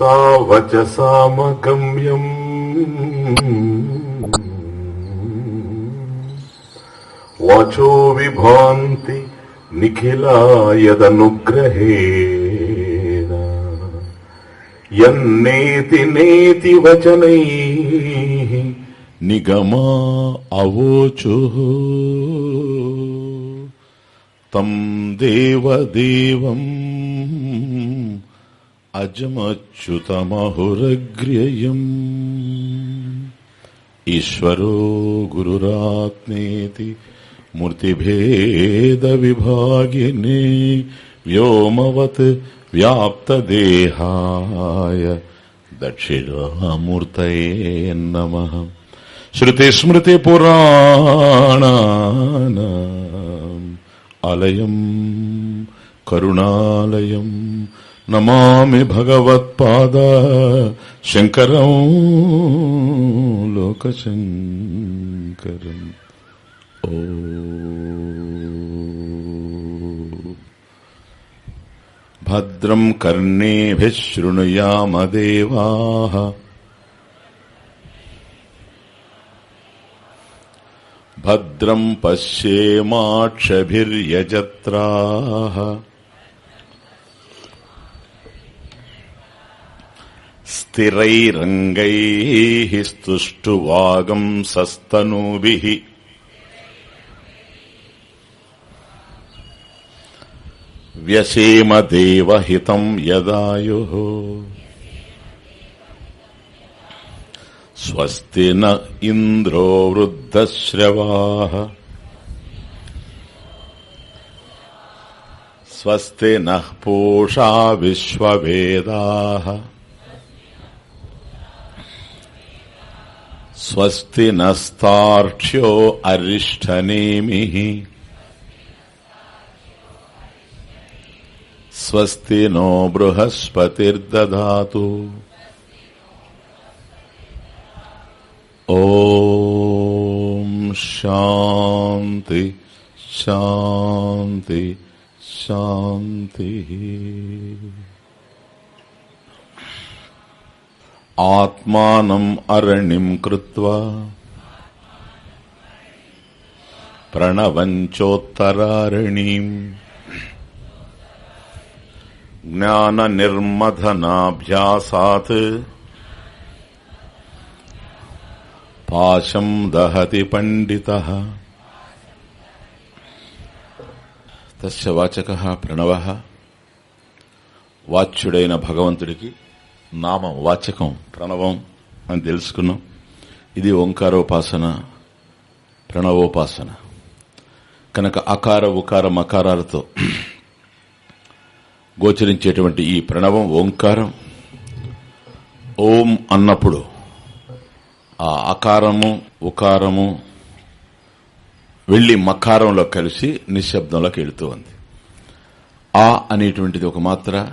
మనసా వచసామగమ్యం వాచో విభాంతి నిఖిలాయదనుగ్రహేణ. యన్నేతి నేతి వచనై నిగమా అవోచు. తం దేవదేవం అజమచ్యుతమహురగ్ర్యయం अजमच्युतमहुरग्र्ययम् ईश्वरो गुरुरात्मेति मूर्तिभेदविभागिने व्योमवत् व्याप्तदेहाय दक्षिणामूर्तये नमः श्रुतिस्मृतिपुराणानाम् अलयम् करुणालयम् నమామి భగవత్పాద శంకరం లోకశంకరం. ఓ. భద్రం కర్ణేభిశృణుయామదేవా భద్రం పశ్యేమాక్షభిర్యజత్రా. स्थिरैरङ्गैः स्तुष्टुवागम् सस्तनूभिः व्यसेमदेवहितम् यदायुः स्वस्ति न इन्द्रो वृद्धश्रवाः स्वस्ति नः पूषा विश्ववेदाः स्वस्ति नस्तार्क्ष्यो अरिष्ठनेमिः। स्वस्ति नो बृहस्पतिर्दधातु। ॐ शान्ति शान्ति शान्तिः। आत्मानम् अरणिम् कृत्वा प्रणवञ्चोत्तरारणीम् ज्ञाननिर्मथनाभ्यासात् పాశం దహతి పండిత తస్య వాచక ప్రణవ వాచ్యుడైన భగవంతుడికి నామం వాచకం ప్రణవం అని తెలుసుకున్నాం. ఇది ఓంకారోపాసన ప్రణవోపాసన. కనుక అకార ఉకార మకారాలతో గోచరించేటువంటి ఈ ప్రణవం ఓంకారం ఓం అన్నప్పుడు ఆ అకారము ఉకారము వెళ్ళి మకారంలో కలిసి నిశ్శబ్దంలోకి వెళుతూ ఉంది. ఆ అనేటువంటిది ఒక మాత్ర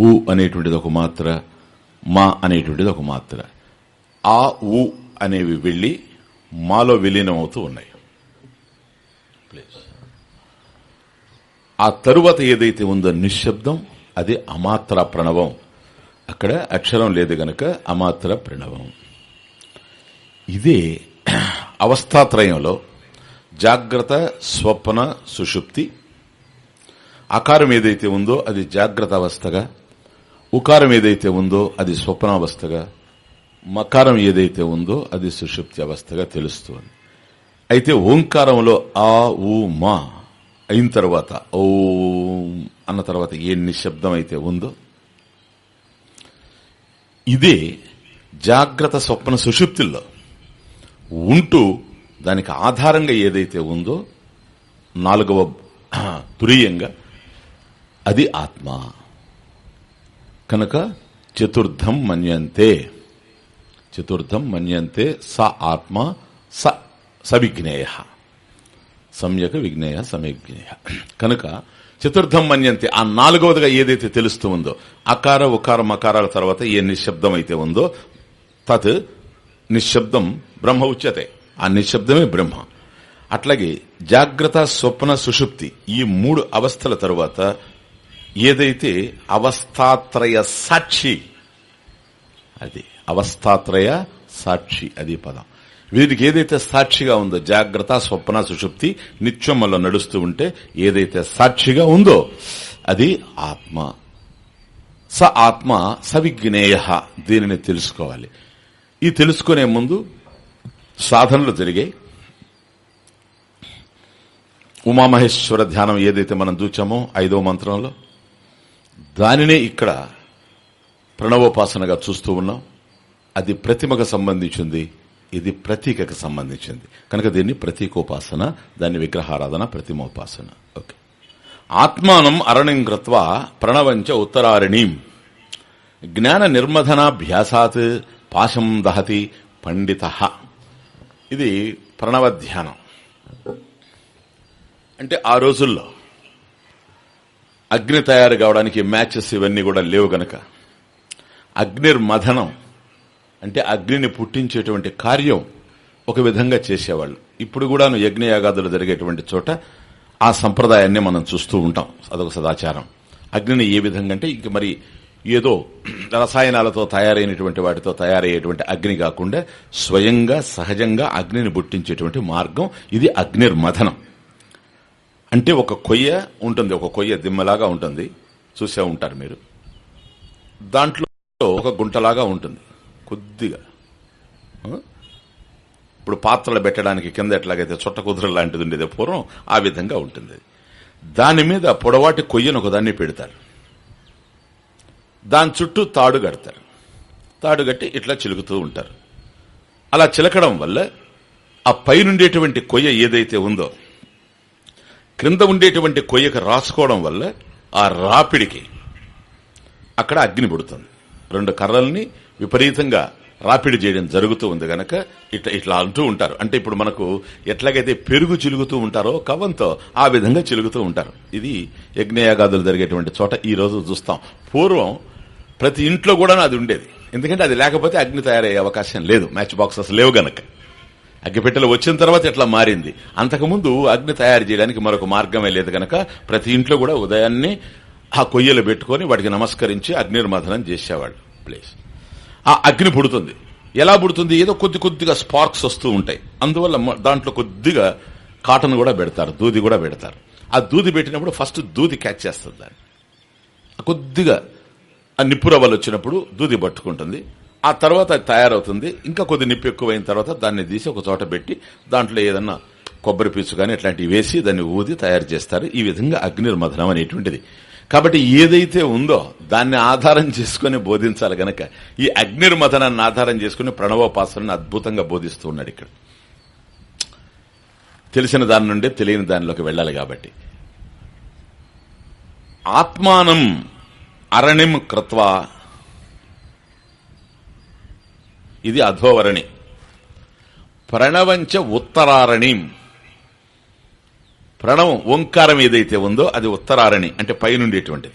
ఉ అనేటువంటిది ఒక మాత్ర మా అనేటువంటిది ఒక మాత్ర. ఆ ఉ అనేవి వెళ్ళి మాలో విలీనం అవుతూ ఉన్నాయి ఆ తరువాత ఏదైతే ఉందో నిశ్శబ్దం అది అమాత్ర ప్రణవం. అక్కడ అక్షరం లేదు గనక అమాత్ర ప్రణవం. ఇదే అవస్థాత్రయంలో జాగ్రత్త స్వప్న సుషుప్తి. ఆకారం ఏదైతే ఉందో అది జాగ్రత్త అవస్థగా ఉకారం ఏదైతే ఉందో అది స్వప్నావస్థగా మకారం ఏదైతే ఉందో అది సుషుప్తి అవస్థగా తెలుస్తుంది. అయితే ఓంకారంలో ఆ ఊ మా అయిన తర్వాత ఓ అన్న తర్వాత ఏ నిశ్శబ్దం అయితే ఉందో ఇదే జాగ్రత్త స్వప్న సుషుప్తిల్లో ఉంటూ దానికి ఆధారంగా ఏదైతే ఉందో నాలుగవ తురీయంగా అది ఆత్మ. కనుక చతుర్థం మన్యంతే. చతుర్థం మన్యంతే స ఆత్మ స సవిజ్ఞేయ. సమ్యక విజ్ఞేయ సమయజ్ఞేయ కనుక చతుర్థం మన్యంతే ఆ నాలుగవదిగా ఏదైతే తెలుస్తూ ఉందో అకార ఉకార మకారాల తర్వాత ఏ నిశ్శబ్దం అయితే ఉందో తత్ నిశ్శబ్దం బ్రహ్మ ఉచ్యతే. ఆ నిశ్శబ్దమే బ్రహ్మ. అట్లాగే జాగ్రత్త స్వప్న సుషుప్తి ఈ మూడు అవస్థల తరువాత ఏదైతే అవస్థాత్రయ సాక్షి అది అవస్థాత్రయ సాక్షి అది పదం. వీరికి ఏదైతే సాక్షిగా ఉందో జాగ్రత్త స్వప్న సుషుప్తి నిత్యం వల్ల నడుస్తూ ఉంటే ఏదైతే సాక్షిగా ఉందో అది ఆత్మ. స ఆత్మ సవిజ్ఞేయ దీనిని తెలుసుకోవాలి. ఈ తెలుసుకునే ముందు సాధనలు జరిగాయి. ఉమామహేశ్వర ధ్యానం ఏదైతే మనం చూచామో ఐదో మంత్రంలో దానినే ఇక్కడ ప్రణవోపాసనగా చూస్తూ ఉన్నాం. అది ప్రతిమకు సంబంధించింది ఇది ప్రతీకకు సంబంధించింది. కనుక దీన్ని ప్రతీకోపాసన దాన్ని విగ్రహారాధన ప్రతిమోపాసన. ఓకే. ఆత్మానం అరణ్యం కృత్వ ప్రణవంచ ఉత్తరారణీం. జ్ఞాన నిర్మధనాభ్యాసాత్ పాశం దహతి పండిత. ఇది ప్రణవ ధ్యానం అంటే ఆ రోజుల్లో అగ్ని తయారు కావడానికి మ్యాచెస్ ఇవన్నీ కూడా లేవు గనక. అగ్నిర్మథనం అంటే అగ్నిని పుట్టించేటువంటి కార్యం ఒక విధంగా చేసేవాళ్ళు. ఇప్పుడు కూడాను యజ్ఞయాగాదులు జరిగేటువంటి చోట ఆ సంప్రదాయాన్ని మనం చూస్తూ ఉంటాం. అదొక సదాచారం. అగ్నిని ఏ విధంగా అంటే ఇంక మరి ఏదో రసాయనాలతో తయారైనటువంటి వాటితో తయారయ్యేటువంటి అగ్ని కాకుండా స్వయంగా సహజంగా అగ్నిని పుట్టించేటువంటి మార్గం ఇది అగ్నిర్మథనం. అంటే ఒక కొయ్య ఉంటుంది ఒక కొయ్య దిమ్మలాగా ఉంటుంది. చూసే ఉంటారు మీరు. దాంట్లో ఒక గుంటలాగా ఉంటుంది కొద్దిగా. ఇప్పుడు పాత్రలు పెట్టడానికి కింద ఎట్లాగైతే చుట్ట కుదురు లాంటిది ఉండేది పూర్వం ఆ విధంగా ఉంటుంది. దాని మీద పొడవాటి కొయ్యను ఒకదాన్ని పెడతారు. దాని చుట్టూ తాడు కడతారు. తాడు కట్టి ఇట్లా చిలుకుతూ ఉంటారు. అలా చిలకడం వల్ల ఆ పైనుండేటువంటి కొయ్య ఏదైతే ఉందో క్రింద ఉండేటువంటి కొయ్యకు రాసుకోవడం వల్ల ఆ రాపిడికి అక్కడ అగ్ని పుడుతుంది. రెండు కర్రల్ని విపరీతంగా రాపిడి చేయడం జరుగుతూ ఉంది గనక ఇట్లా ఇట్లా అంటూ ఉంటారు. అంటే ఇప్పుడు మనకు ఎట్లాగైతే పెరుగు చిలుగుతూ ఉంటారో కవంతో ఆ విధంగా చిలుగుతూ ఉంటారు. ఇది యజ్ఞయాగాదులు జరిగేటువంటి చోట ఈ రోజు చూస్తాం. పూర్వం ప్రతి ఇంట్లో కూడా అది ఉండేది. ఎందుకంటే అది లేకపోతే అగ్ని తయారయ్యే అవకాశం లేదు. మ్యాచ్ బాక్సెస్ లేవు గనక. అగ్గిపెట్టెలు వచ్చిన తర్వాత ఇట్లా మారింది? అంతకుముందు అగ్ని తయారు చేయడానికి మరొక మార్గమే లేదు గనక ప్రతి ఇంట్లో కూడా ఉదయాన్నే ఆ కొయ్యలు పెట్టుకొని వాటికి నమస్కరించి అగ్నిర్మథనం చేసేవాళ్ళు. ప్లేస్ ఆ అగ్ని పుడుతుంది. ఎలా పుడుతుంది? ఏదో కొద్ది కొద్దిగా స్పార్క్స్ వస్తూ ఉంటాయి. అందువల్ల దాంట్లో కొద్దిగా కాటన్ కూడా పెడతారు దూది కూడా పెడతారు. ఆ దూది పెట్టినప్పుడు ఫస్ట్ దూది క్యాచ్ చేస్తుంది దాన్ని. కొద్దిగా ఆ నిప్పు రవ్వలు వచ్చినప్పుడు దూది పట్టుకుంటుంది. ఆ తర్వాత తయారవుతుంది. ఇంకా కొద్ది నిప్పు ఎక్కువైన తర్వాత దాన్ని తీసి ఒక చోట పెట్టి దాంట్లో ఏదన్నా కొబ్బరి పీచు కానీ ఇట్లాంటివి వేసి దాన్ని ఊది తయారు చేస్తారు. ఈ విధంగా అగ్నిర్మథనం అనేటువంటిది. కాబట్టి ఏదైతే ఉందో దాన్ని ఆధారం చేసుకుని బోధించాలి గనక ఈ అగ్నిర్మథనాన్ని ఆధారం చేసుకుని ప్రణవోపాసనని అద్భుతంగా బోధిస్తూ ఉన్నాడు ఇక్కడ. తెలిసిన దాని నుండి తెలియని దానిలోకి వెళ్ళాలి కాబట్టి. ఆత్మానం అరణిం కృత్వా ఇది అధోవరణి. ప్రణవంచ ఉత్తరారణిం. ప్రణవం ఓంకారం ఏదైతే ఉందో అది ఉత్తరారణి అంటే పైనుండేటువంటిది.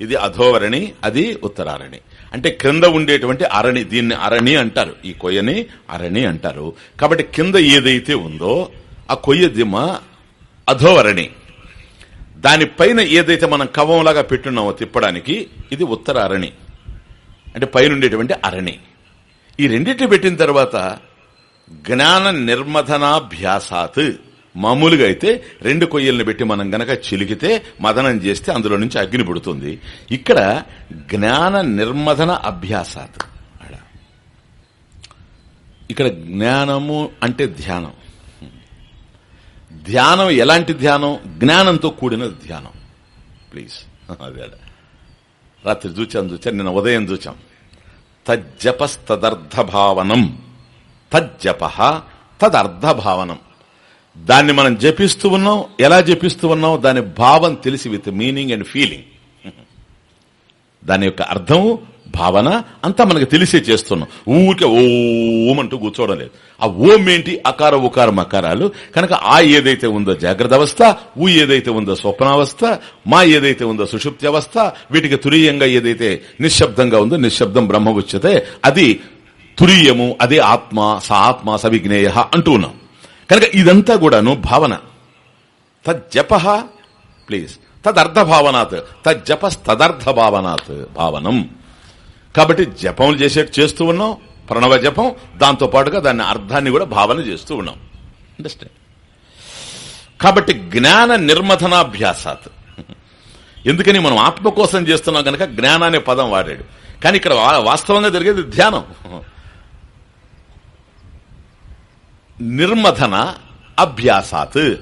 ఇది అధోవరణి అది ఉత్తరారణి. అంటే క్రింద ఉండేటువంటి అరణి దీన్ని అరణి అంటారు. ఈ కొయ్యని అరణి అంటారు. కాబట్టి కింద ఏదైతే ఉందో ఆ కొయ్య దిమ్మ అధోవరణి. దానిపైన ఏదైతే మనం కవంలాగా పెట్టున్నామో తిప్పడానికి ఇది ఉత్తర అరణి అంటే పైనుండేటువంటి అరణి. ఈ రెండింటిని పెట్టిన తర్వాత జ్ఞాన నిర్మథనాభ్యాసాత్. మామూలుగా అయితే రెండు కొయ్యల్ని పెట్టి మనం గనక చిలికితే మదనం చేస్తే అందులో నుంచి అగ్ని పుడుతుంది. ఇక్కడ జ్ఞాన నిర్మథన అభ్యాసాత్. ఇక్కడ జ్ఞానము అంటే ధ్యానం. ధ్యానం ఎలాంటి ధ్యానం? జ్ఞానంతో కూడిన ధ్యానం. ప్లీజ్. అదే రాత్రి చూచాను చూచాను నిన్న ఉదయం చూచాం తజ్జపస్తదర్థభావనం తజ్జప తదర్థభావనం దాన్ని మనం జపిస్తూ ఉన్నాం. ఎలా జపిస్తూ ఉన్నాం? దాని భావం తెలిసి విత్ మీనింగ్ అండ్ ఫీలింగ్ దాని యొక్క అర్థం భావన అంతా మనకు తెలిసే చేస్తున్నాం. ఊరికే ఓం అంటూ కూర్చోవడం లేదు. ఆ ఓం ఏంటి? అకార ఉకారం అకారాలు కనుక ఆ ఏదైతే ఉందో జాగ్రత్త అవస్థ ఊ ఏదైతే ఉందో స్వప్నావస్థ మా ఏదైతే ఉందో సుషుప్తి అవస్థ వీటికి తురీయంగా ఏదైతే నిశ్శబ్దంగా ఉందో నిశ్శబ్దం బ్రహ్మ ఉచ్యతే అది తురీయము అదే ఆత్మ స ఆత్మ సవిజ్ఞేయ అంటూ ఉన్నాం. కనుక ఇదంతా కూడాను భావన. తజ్జప ప్లీజ్. తదర్థ భావనాత్ తజ్జపస్ తదర్థ భావనాత్ భావనం. కాబట్టి జపములు చేసే చేస్తూ ఉన్నాం ప్రణవ జపం దాంతో పాటుగా దాన్ని అర్థాన్ని కూడా భావన చేస్తూ ఉన్నాం. అండర్స్టాండ్ కాబట్టి జ్ఞాన నిర్మథనాభ్యాసాత్. ఎందుకని మనం ఆత్మ కోసం చేస్తున్నాం కనుక జ్ఞాన అనే పదం వాడాడు. కానీ ఇక్కడ వాస్తవంగా జరిగేది ధ్యానం. నిర్మథన అభ్యాసాత్.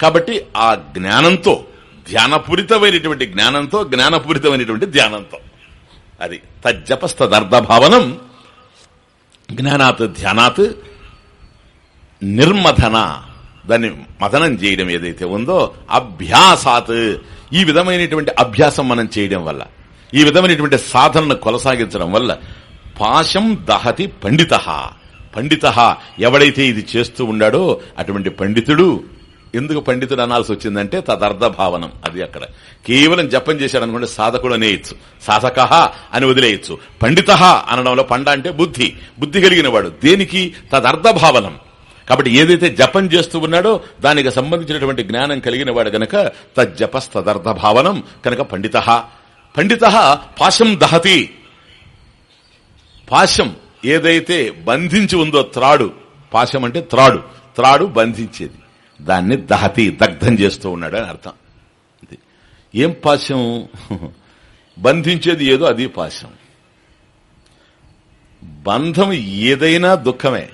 కాబట్టి ఆ జ్ఞానంతో ధ్యానపూరితమైనటువంటి జ్ఞానంతో జ్ఞానపూరితమైనటువంటి ధ్యానంతో. అది తజ్జపస్తదర్థ భావనం జ్ఞానాత్ ధ్యానాత్ నిర్మథన. దాన్ని మథనం చేయడం ఏదైతే ఉందో అభ్యాసాత్. ఈ విధమైనటువంటి అభ్యాసం మనం చేయడం వల్ల ఈ విధమైనటువంటి సాధనను కొనసాగించడం వల్ల పాశం దహతి పండిత. పండిత ఎవడైతే ఇది చేస్తూ ఉన్నాడో అటువంటి పండితుడు ఎందుకు పండితుడు అనాల్సి వచ్చిందంటే తదర్థ భావనం అది అక్కడ. కేవలం జపం చేశాడు అనుకుంటే సాధకుడు అనేయచ్చు. సాధక అని వదిలేయచ్చు. పండిత అనడంలో పండ అంటే బుద్ధి. బుద్ధి కలిగిన వాడు దేనికి? తదర్థ భావనం కాబట్టి ఏదైతే జపం చేస్తూ ఉన్నాడో దానికి సంబంధించినటువంటి జ్ఞానం కలిగిన వాడు గనక తజ్జపస్తదర్థ భావనం కనుక పండిత. పండిత పాశం దహతి. పాశం ఏదైతే బంధించి ఉందో త్రాడు. పాశం అంటే త్రాడు. త్రాడు బంధించేది. దాన్ని దహతి దగ్ధం చేస్తూ ఉన్నాడు అని అర్థం. ఇది. ఏం పాశం? బంధించేది ఏదో అది పాశం. బంధం ఏదైనా దుఃఖమే.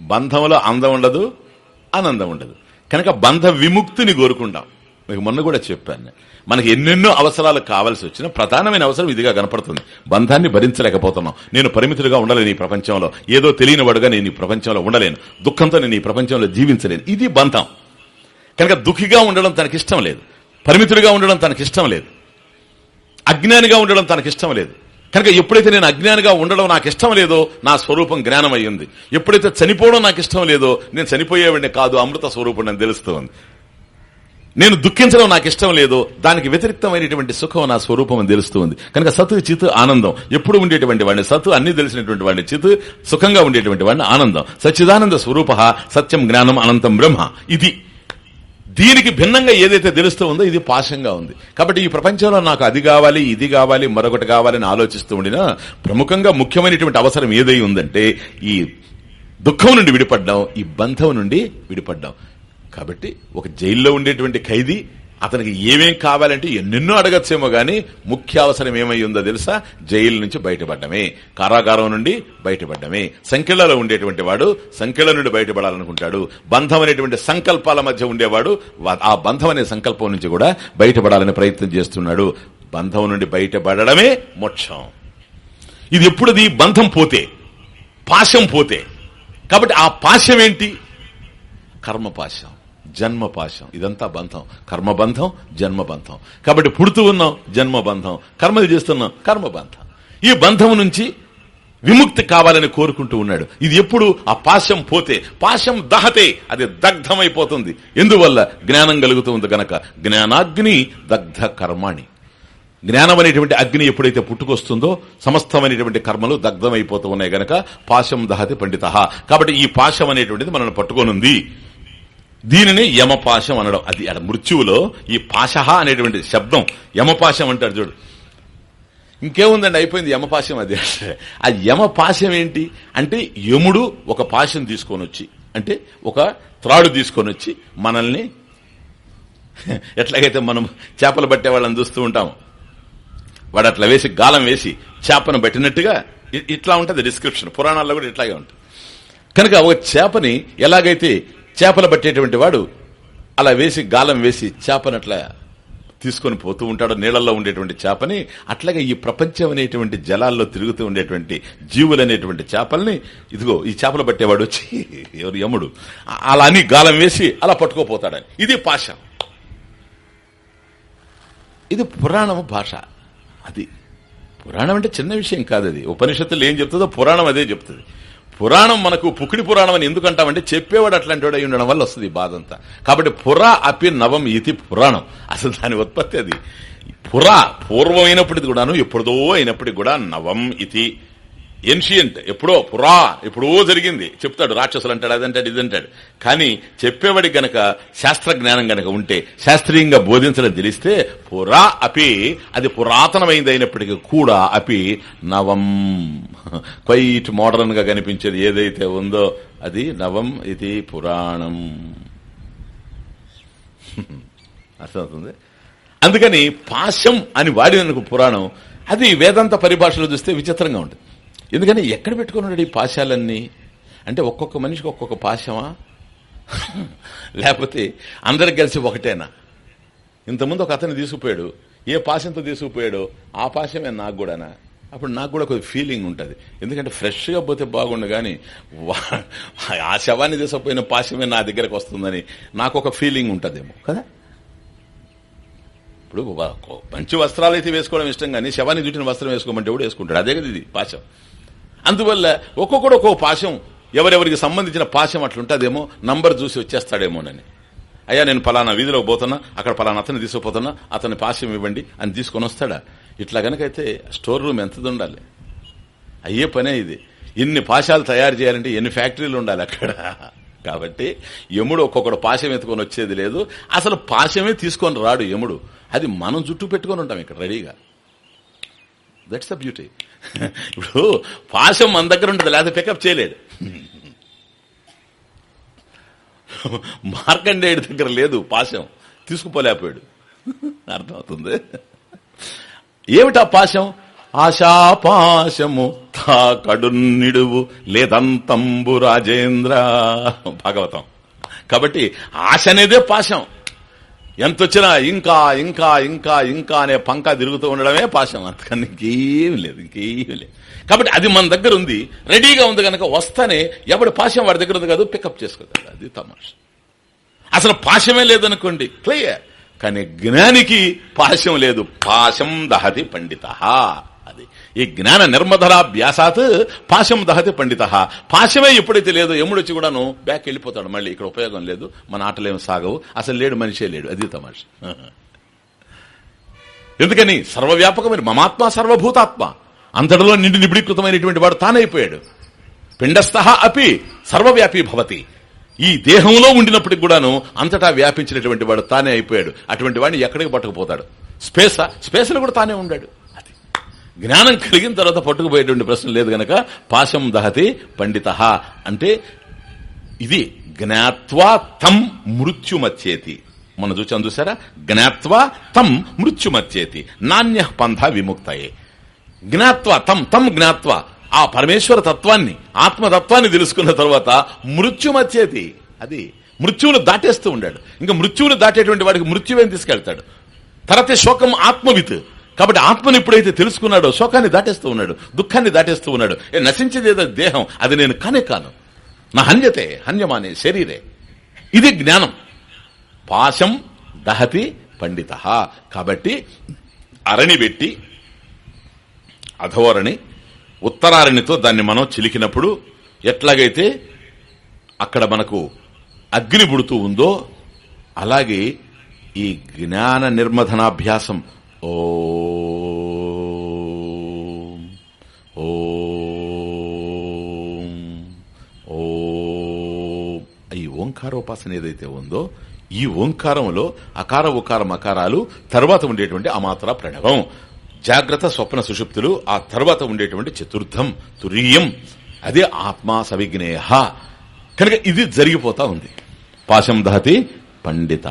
బంధంలో అందం ఉండదు ఆనందం ఉండదు. కనుక బంధ విముక్తిని కోరుకుంటాం. మీకు మొన్న కూడా చెప్పాను. మనకి ఎన్నెన్నో అవసరాలు కావాల్సి వచ్చిన ప్రధానమైన అవసరం ఇదిగా కనపడుతుంది. బంధాన్ని భరించలేకపోతున్నాం. నేను పరిమితులుగా ఉండలేను ఈ ప్రపంచంలో. ఏదో తెలియని వాడుగా నేను ఈ ప్రపంచంలో ఉండలేను. దుఃఖంతో నేను ఈ ప్రపంచంలో జీవించలేను. ఇది బంధం. కనుక దుఃఖిగా ఉండడం తనకి ఇష్టం లేదు. పరిమితుడిగా ఉండడం తనకి ఇష్టం లేదు. అజ్ఞానిగా ఉండడం తనకిష్టం లేదు. కనుక ఎప్పుడైతే నేను అజ్ఞానిగా ఉండడం నాకు ఇష్టం లేదో నా స్వరూపం జ్ఞానం అయ్యింది ఎప్పుడైతే చనిపోవడం నాకు ఇష్టం లేదో నేను చనిపోయేవాడిని కాదు అమృత స్వరూపం అని తెలుస్తుంది. నేను దుఃఖించడం నాకు ఇష్టం లేదు. దానికి వ్యతిరిక్తమైనటువంటి సుఖం నా స్వరూపం అని తెలుస్తుంది. కనుక సత్ చిత్ ఆనందం. ఎప్పుడు ఉండేటువంటి వాడిని సత్ అన్ని తెలిసినటువంటి వాడిని చిత్ సుఖంగా ఉండేటువంటి వాడిని ఆనందం. సచ్చిదానంద స్వరూప సత్యం జ్ఞానం అనంతం బ్రహ్మ. ఇది. దీనికి భిన్నంగా ఏదైతే తెలుస్తూ ఉందో ఇది పాశంగా ఉంది. కాబట్టి ఈ ప్రపంచంలో నాకు అది కావాలి ఇది కావాలి మరొకటి కావాలని ఆలోచిస్తూ ఉండినా ప్రముఖంగా ముఖ్యమైనటువంటి అవసరం ఏదై ఉందంటే ఈ దుఃఖం నుండి విడిపడ్డాం ఈ బంధం నుండి విడిపడ్డాం. కాబట్టి ఒక జైల్లో ఉండేటువంటి ఖైదీ అతనికి ఏమేం కావాలంటే ఎన్నెన్నో అడగచ్చేమో గాని ముఖ్య అవసరం ఏమై ఉందో తెలుసా? జైలు నుంచి బయటపడ్డమే. కారాగారం నుండి బయటపడ్డమే. సంఖ్యలలో ఉండేటువంటి వాడు సంఖ్యల నుండి బయటపడాలనుకుంటాడు. బంధం అనేటువంటి సంకల్పాల మధ్య ఉండేవాడు. ఆ బంధం అనే సంకల్పం నుంచి కూడా బయటపడాలని ప్రయత్నం చేస్తున్నాడు. బంధం నుండి బయటపడడమే మోక్షం. ఇది ఎప్పుడుది బంధం పోతే? పాశం పోతే. కాబట్టి ఆ పాశం ఏంటి? కర్మపాశం. జన్మపాశం. ఇదంతా బంధం. కర్మబంధం జన్మబంధం. కాబట్టి పుడుతూ ఉన్నాం జన్మబంధం. కర్మలు చేస్తున్నాం కర్మబంధం. ఈ బంధం నుంచి విముక్తి కావాలని కోరుకుంటూ ఉన్నాడు. ఇది ఎప్పుడు? ఆ పాశం పోతే. పాశం దహతే. అది దగ్ధమైపోతుంది. ఎందువల్ల? జ్ఞానం కలుగుతుంది గనక. జ్ఞానాగ్ని దగ్ధ కర్మాణి. జ్ఞానం అనేటువంటి అగ్ని ఎప్పుడైతే పుట్టుకొస్తుందో సమస్తమైనటువంటి కర్మలు దగ్ధమైపోతూ ఉన్నాయి గనక పాశం దహతి పండిత. కాబట్టి ఈ పాశం అనేటువంటిది మనల్ని పట్టుకోనుంది. దీనిని యమపాశం అనడం. అది అక్కడ మృత్యువులో ఈ పాశ అనేటువంటి శబ్దం. యమపాశం అంటారు చూడు. ఇంకేముందండి? అయిపోయింది యమపాశం అది. ఆ యమపాశం ఏంటి? అంటే యముడు ఒక పాశం తీసుకొని వచ్చి అంటే ఒక త్రాడు తీసుకొని వచ్చి మనల్ని ఎట్లాగైతే మనం చేపలు పట్టే వాళ్ళని చూస్తూ ఉంటాము. వాడు అట్లా వేసి గాలం వేసి చేపను పట్టినట్టుగా ఇట్లా ఉంటుంది డిస్క్రిప్షన్ పురాణాల్లో కూడా ఇట్లాగే ఉంటుంది. కనుక ఒక చేపని ఎలాగైతే చేపలు పట్టేటువంటి వాడు అలా వేసి గాలం వేసి చేపనట్లా తీసుకొని పోతూ ఉంటాడు. నీళ్ళలో ఉండేటువంటి చేపని అట్లాగే ఈ ప్రపంచం అనేటువంటి జలాల్లో తిరుగుతూ ఉండేటువంటి జీవులు అనేటువంటి చేపల్ని ఇదిగో ఈ చేపలు పట్టేవాడు వచ్చి ఎవరు యముడు అలా అని గాలం వేసి అలా పట్టుకోపోతాడని. ఇది భాష. ఇది పురాణం భాష. అది పురాణం అంటే చిన్న విషయం కాదు అది ఉపనిషత్తులు ఏం చెప్తుందో పురాణం అదే చెప్తుంది. పురాణం మనకు పుకిడి పురాణం అని ఎందుకు అంటామంటే చెప్పేవాడు అట్లాంటి వాడు అయి ఉండడం వల్ల వస్తుంది బాధ అంతా కాబట్టి పురా అపి నవం ఇది పురాణం. అసలు దాని ఉత్పత్తి అది. పురా పూర్వమైనప్పటిది కూడాను ఎప్పుడుదో అయినప్పటికి కూడా నవం ఇది ఎన్షియంట్ ఎప్పుడో పురా ఎప్పుడో జరిగింది. చెప్తాడు రాక్షసులు అంటాడు అదంటాడు ఇదంటాడు. కానీ చెప్పేవాడికి గనక శాస్త్ర జ్ఞానం గనక ఉంటే శాస్త్రీయంగా బోధించడం తెలిస్తే పురా అపి అది పురాతనమైంది అయినప్పటికీ కూడా అపి నవం. క్వైట్ మోడర్న్గా కనిపించేది ఏదైతే ఉందో అది నవం ఇది పురాణం. అర్థమవుతుంది? అందుకని పాశం అని వాడినందుకు పురాణం అది వేదాంత పరిభాషలో చూస్తే విచిత్రంగా ఉంటుంది. ఎందుకని ఎక్కడ పెట్టుకున్నాడు ఈ పాశాలన్నీ? అంటే ఒక్కొక్క మనిషికి ఒక్కొక్క పాశమా? లేకపోతే అందరికి కలిసి ఒకటేనా? ఇంతకుముందు ఒక అతను తీసుకుపోయాడు. ఏ పాశంతో తీసుకుపోయాడో ఆ పాశమే నాకు కూడానా? అప్పుడు నాకు కూడా కొద్ది ఫీలింగ్ ఉంటుంది. ఎందుకంటే ఫ్రెష్గా పోతే బాగుండు కానీ వా- ఆ శవాన్ని తీసుకుపోయిన పాశమే నా దగ్గరకు వస్తుందని నాకు ఒక ఫీలింగ్ ఉంటుందేమో. కదా? ఇప్పుడు మంచి వస్త్రాలు అయితే వేసుకోవడం ఇష్టం కానీ శవాన్ని చుట్టిన వస్త్రం వేసుకోమంటే కూడా వేసుకుంటాడు? అదే కదా ఇది పాశం. అందువల్ల ఒక్కొక్కడు ఒక్కో పాశం ఎవరెవరికి సంబంధించిన పాశం అట్లుంటుందేమో నంబర్ చూసి వచ్చేస్తాడేమోనని. అయ్యా నేను పలానా వీధిలోకి పోతున్నా అక్కడ పలానా అతన్ని తీసుకుపోతున్నా అతని పాశం ఇవ్వండి అని తీసుకొని వస్తాడా ఇట్లా గనకైతే స్టోర్ రూమ్ ఎంతది ఉండాలి అయ్యే పనే ఇది. ఇన్ని పాశాలు తయారు చేయాలంటే ఎన్ని ఫ్యాక్టరీలు ఉండాలి అక్కడ? కాబట్టి యముడు ఒక్కొక్కడు పాశం ఎత్తుకొని వచ్చేది లేదు. అసలు పాశమే తీసుకొని రాడు యముడు. అది మనం జుట్టు పెట్టుకొని ఉంటాం ఇక్కడ రెడీగా. దట్స్ ద బ్యూటీ ఇప్పుడు పాశం మన దగ్గర ఉంటుంది లేకపోతే పికప్ చేయలేదు. మార్కండేయుడి దగ్గర లేదు పాశం. తీసుకుపోలేకపోయాడు. అర్థమవుతుంది? ఏమిటా పాశం? ఆశాపాశము తా కడున్నిడువు లేదంతంబు రాజేంద్ర. భాగవతం. కాబట్టి ఆశ అనేదే పాశం. ఎంత వచ్చినా ఇంకా ఇంకా ఇంకా ఇంకా అనే పంకా తిరుగుతూ ఉండడమే పాశం. అంతకన్నా ఇంకేం లేదు ఇంకేం లేదు. కాబట్టి అది మన దగ్గర ఉంది. రెడీగా ఉంది కనుక వస్తానే ఎవడి పాశం వాడి దగ్గర ఉంది కాదు పికప్ చేసుకోగలరు అది తమాష. అసలు పాశమే లేదనుకోండి క్లియర్ కానీ జ్ఞానికి పాశం లేదు. పాశం దహతి పండిత. ఈ జ్ఞాన నిర్మధరాభ్యాసాత్ పాశం దహతి పండిత. పాశమే ఎప్పుడైతే లేదో ఎముడొచ్చి కూడాను బ్యాక్ వెళ్ళిపోతాడు మళ్ళీ ఇక్కడ ఉపయోగం లేదు మన ఆటలేమి సాగవు. అసలు లేడు మనిషే లేడు అది తమాష. ఎందుకని? సర్వవ్యాపకమైన మమాత్మ సర్వభూతాత్మ. అంతటిలో నిండి నిబిడీకృతమైనటువంటి వాడు తానైపోయాడు పిండస్థ అపి సర్వవ్యాపి భవతి. ఈ దేహంలో ఉండినప్పటికి కూడాను అంతటా వ్యాపించినటువంటి వాడు తానే అయిపోయాడు. అటువంటి వాడిని ఎక్కడికి పట్టుకుపోతాడు? స్పేస్? స్పేస్లో కూడా తానే ఉండాడు. జ్ఞానం కలిగిన తర్వాత పట్టుకుపోయేటువంటి ప్రశ్న లేదు గనక పాశం దహతి పండిత. అంటే ఇది జ్ఞాత్వా తం మృత్యుమచ్చేతి. మన చూసాం చూసారా? జ్ఞాత్వా తం మృత్యుమచ్చేతి. నాణ్య పంథ విముక్తయే. జ్ఞాత్వ తం తం జ్ఞాత్వ. ఆ పరమేశ్వర తత్వాన్ని ఆత్మతత్వాన్ని తెలుసుకున్న తర్వాత మృత్యుమచ్చేది అది మృత్యువును దాటేస్తూ ఉండాడు. ఇంకా మృత్యువును దాటేటువంటి వాడికి మృత్యువేం తీసుకెళ్తాడు? తరతి శోకం ఆత్మవిత్. కాబట్టి ఆత్మను ఎప్పుడైతే తెలుసుకున్నాడో శోకాన్ని దాటేస్తూ ఉన్నాడు దుఃఖాన్ని దాటేస్తూ ఉన్నాడు నశించేదేదో ఏదో దేహం అది నేను కానే కాను. నా హన్యతే హన్యమానే శరీరే. ఇది జ్ఞానం. పాశం దహతి పండిత. కాబట్టి అరణి పెట్టి అధోరణి ఉత్తరారణితో దాన్ని మనం చిలికినప్పుడు ఎట్లాగైతే అక్కడ మనకు అగ్ని పుడుతూ ఉందో అలాగే ఈ జ్ఞాన నిర్మధనాభ్యాసం ఓం ఓం ఓ ఈ ఓంకారోపాసన ఏదైతే ఉందో ఈ ఓంకారంలో అకార ఉకారం అకారాలు తర్వాత ఉండేటువంటి అమాత్ర ప్రణవం. జాగ్రత్త స్వప్న సుషుప్తులు ఆ తర్వాత ఉండేటువంటి చతుర్థం తురీయం. అదే ఆత్మా సవిజ్ఞేయ కనుక ఇది జరిగిపోతా ఉంది. పాశం దహతి పండిత.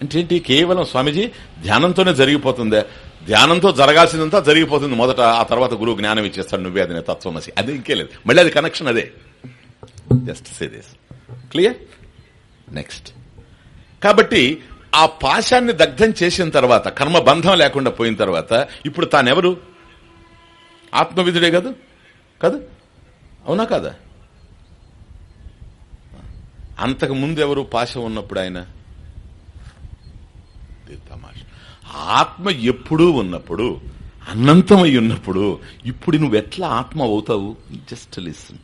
అంటే ఏంటి కేవలం స్వామిజీ ధ్యానంతోనే జరిగిపోతుందే. ధ్యానంతో జరగాల్సిందంతా జరిగిపోతుంది. మొదట ఆ తర్వాత గురువు జ్ఞానం ఇచ్చేస్తాడు. నువ్వే అది తత్వమసి అది ఇంకే లేదు. మళ్ళీ అది కనెక్షన్ అదే. Just say this clear next కాబట్టి ఆ పాశాన్ని దగ్ధం చేసిన తర్వాత కర్మ బంధం లేకుండా పోయిన తర్వాత ఇప్పుడు తానెవరు? ఆత్మవిధుడే కాదు? కాదు? అవునా కాదా? అంతకు ముందు ఎవరు పాశ ఉన్నప్పుడు ఆయన ఇది తమాషా ఆత్మ ఎప్పుడూ ఉన్నప్పుడు అనంతమై ఉన్నప్పుడు ఇప్పుడు నువ్వు ఎట్లా ఆత్మ అవుతావు? జస్ట్ లిసన్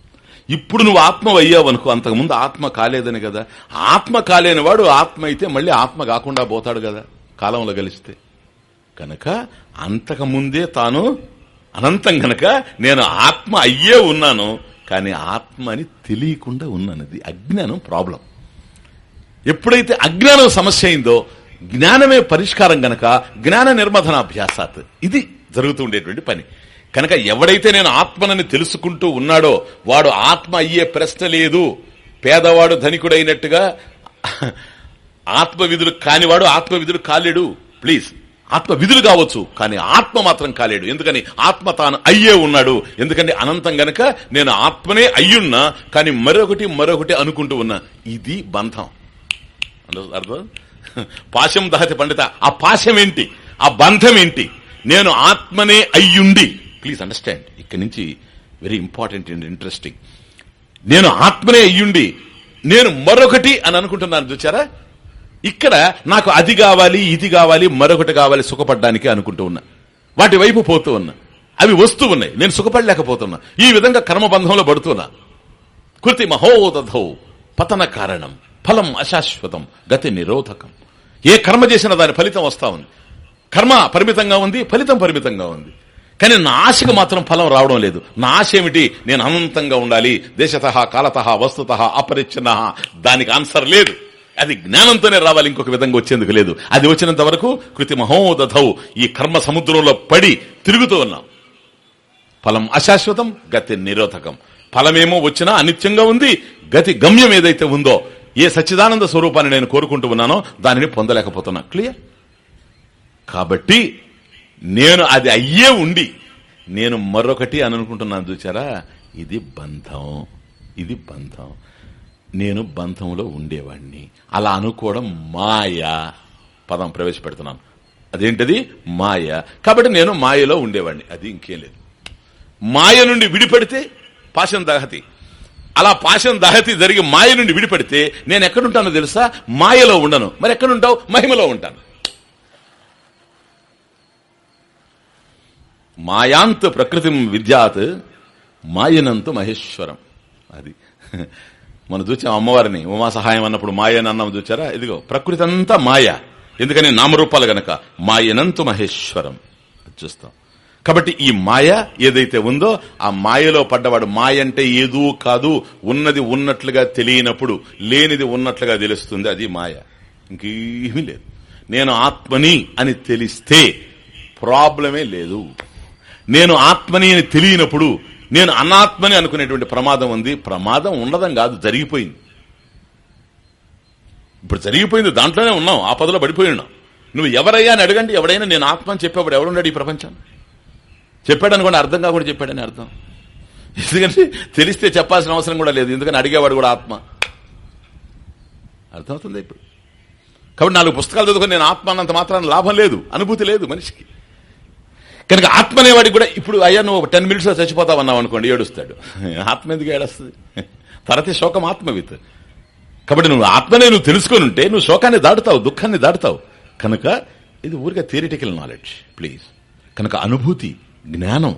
ఇప్పుడు నువ్వు ఆత్మ అయ్యావు అనుకో అంతకుముందు ఆత్మ కాలేదని కదా. ఆత్మ కాలేని వాడు ఆత్మ అయితే మళ్ళీ ఆత్మ కాకుండా పోతాడు కదా కాలంలో గలిస్తే. కనుక అంతకుముందే తాను అనంతం గనక నేను ఆత్మ అయ్యే ఉన్నాను కానీ ఆత్మ అని తెలియకుండా ఉన్నాను అజ్ఞానం ప్రాబ్లం ఎప్పుడైతే అజ్ఞానం సమస్య అయిందో జ్ఞానమే పరిష్కారం గనక జ్ఞాన నిర్మధన అభ్యాసాత్ ఇది జరుగుతూ ఉండేటువంటి పని. కనుక ఎవడైతే నేను ఆత్మనని తెలుసుకుంటూ ఉన్నాడో వాడు ఆత్మ అయ్యే ప్రశ్న లేదు. పేదవాడు ధనికుడైనట్టుగా ఆత్మవిధులు కానివాడు ఆత్మవిధులు కాలేడు. ప్లీజ్ ఆత్మవిధులు కావచ్చు కానీ ఆత్మ మాత్రం కాలేడు. ఎందుకని? ఆత్మ తాను అయ్యే ఉన్నాడు. ఎందుకంటే అనంతం గనక నేను ఆత్మనే అయ్యున్నా కానీ మరొకటి మరొకటి అనుకుంటూ ఉన్నా. ఇది బంధం. అర్థం? పాశం దహతి పండిత ఆ పాశం ఏంటి ఆ బంధం ఏంటి నేను ఆత్మనే అయ్యుండి. ప్లీజ్ అండర్స్టాండ్ ఇక్కడి నుంచి వెరీ ఇంపార్టెంట్ అండ్ ఇంట్రెస్టింగ్ నేను ఆత్మనే అయ్యుండి నేను మరొకటి అని అనుకుంటున్నాను చూచారా? ఇక్కడ నాకు అది కావాలి ఇది కావాలి మరొకటి కావాలి సుఖపడ్డానికి అనుకుంటూ ఉన్నా. వాటి వైపు పోతూ ఉన్నా. అవి వస్తూ ఉన్నాయి నేను సుఖపడలేకపోతున్నా. ఈ విధంగా కర్మబంధంలో పడుతున్నా కృతి మహోదధౌ పతన కారణం. ఫలం అశాశ్వతం గతి నిరోధకం. ఏ కర్మ చేసినా దాని ఫలితం వస్తా ఉంది. కర్మ పరిమితంగా ఉంది ఫలితం పరిమితంగా ఉంది. కానీ నా ఆశకు మాత్రం ఫలం రావడం లేదు. నా ఆశ ఏమిటి? నేను అనంతంగా ఉండాలి దేశత కాలత వస్తుత అపరిచ్ఛిన్న దానికి ఆన్సర్ లేదు. అది జ్ఞానంతోనే రావాలి ఇంకొక విధంగా వచ్చేందుకు లేదు. అది వచ్చినంత వరకు కృతి మహోదధౌ ఈ కర్మ సముద్రంలో పడి తిరుగుతూ ఉన్నాం. ఫలం అశాశ్వతం గతి నిరోధకం. ఫలమేమో వచ్చినా అనిత్యంగా ఉంది గతి గమ్యం ఏదైతే ఉందో ఏ సచ్చిదానంద స్వరూపాన్ని నేను కోరుకుంటూ ఉన్నానో దానిని పొందలేకపోతున్నా. క్లియర్ కాబట్టి నేను అది అయ్యే ఉండి నేను మరొకటి అని అనుకుంటున్నాను చూచారా? ఇది బంధం. ఇది బంధం. నేను బంధంలో ఉండేవాణ్ణి. అలా అనుకోవడం మాయా. పదం ప్రవేశపెడుతున్నాను. అదేంటది? మాయ. కాబట్టి నేను మాయలో ఉండేవాడిని అది ఇంకేం లేదు. మాయ నుండి విడిపెడితే పాశం దహతి. అలా పాశం దహతి జరిగి మాయ నుండి విడిపడితే నేను ఎక్కడుంటానో తెలుసా? మాయలో ఉండను. మరి ఎక్కడుంటావు? మహిమలో ఉంటాను. మాయాంత ప్రకృతి విద్యాత్ మాయనంతు మహేశ్వరం. అది. మనం చూసాం అమ్మవారిని. ఉమా సహాయం అన్నప్పుడు మాయ అన్నం చూచారా? ఇదిగో ప్రకృతి అంతా మాయ. ఎందుకని? నామరూపాలు గనక. మాయనంతు మహేశ్వరం. చూస్తాం. కాబట్టి ఈ మాయ ఏదైతే ఉందో ఆ మాయలో పడ్డవాడు మాయ అంటే ఏదూ కాదు ఉన్నది ఉన్నట్లుగా తెలియనప్పుడు లేనిది ఉన్నట్లుగా తెలుస్తుంది అది మాయ. ఇంకేమీ లేదు. నేను ఆత్మని అని తెలిస్తే ప్రాబ్లమే లేదు. నేను ఆత్మని అని తెలియనప్పుడు నేను అనాత్మని అనుకునేటువంటి ప్రమాదం ఉంది. ప్రమాదం ఉండడం కాదు జరిగిపోయింది. ఇప్పుడు జరిగిపోయింది దాంట్లోనే ఉన్నాం ఆ పదలో పడిపోయి ఉన్నాం. నువ్వు ఎవరయ్యా అని అడగండి ఎవడైనా నేను ఆత్మ అని చెప్పేవాడు ఎవరున్నాడు ఈ ప్రపంచం చెప్పాడని కూడా అర్థం కాకుండా చెప్పాడని అర్థం. ఎందుకంటే తెలిస్తే చెప్పాల్సిన అవసరం కూడా లేదు. ఎందుకని అడిగేవాడు కూడా ఆత్మ. అర్థమవుతుంది ఇప్పుడు? కాబట్టి నాలుగు పుస్తకాలు చదువుకొని నేను ఆత్మ అన్నంత మాత్రాన్ని లాభం లేదు. అనుభూతి లేదు మనిషికి. కనుక ఆత్మ అనేవాడికి కూడా ఇప్పుడు అయ్యా నువ్వు టెన్ మినిట్స్లో చచ్చిపోతావు అన్నావు అనుకోండి ఏడుస్తాడు. ఆత్మ ఎందుకు ఏడుస్తుంది? తరతి శోకం ఆత్మవిత్. కాబట్టి నువ్వు ఆత్మనే నువ్వు తెలుసుకొని ఉంటే నువ్వు శోకాన్ని దాటుతావు దుఃఖాన్ని దాటుతావు. కనుక ఇది ఊరిగా థియరిటికల్ నాలెడ్జ్ ప్లీజ్ కనుక అనుభూతి జ్ఞానం.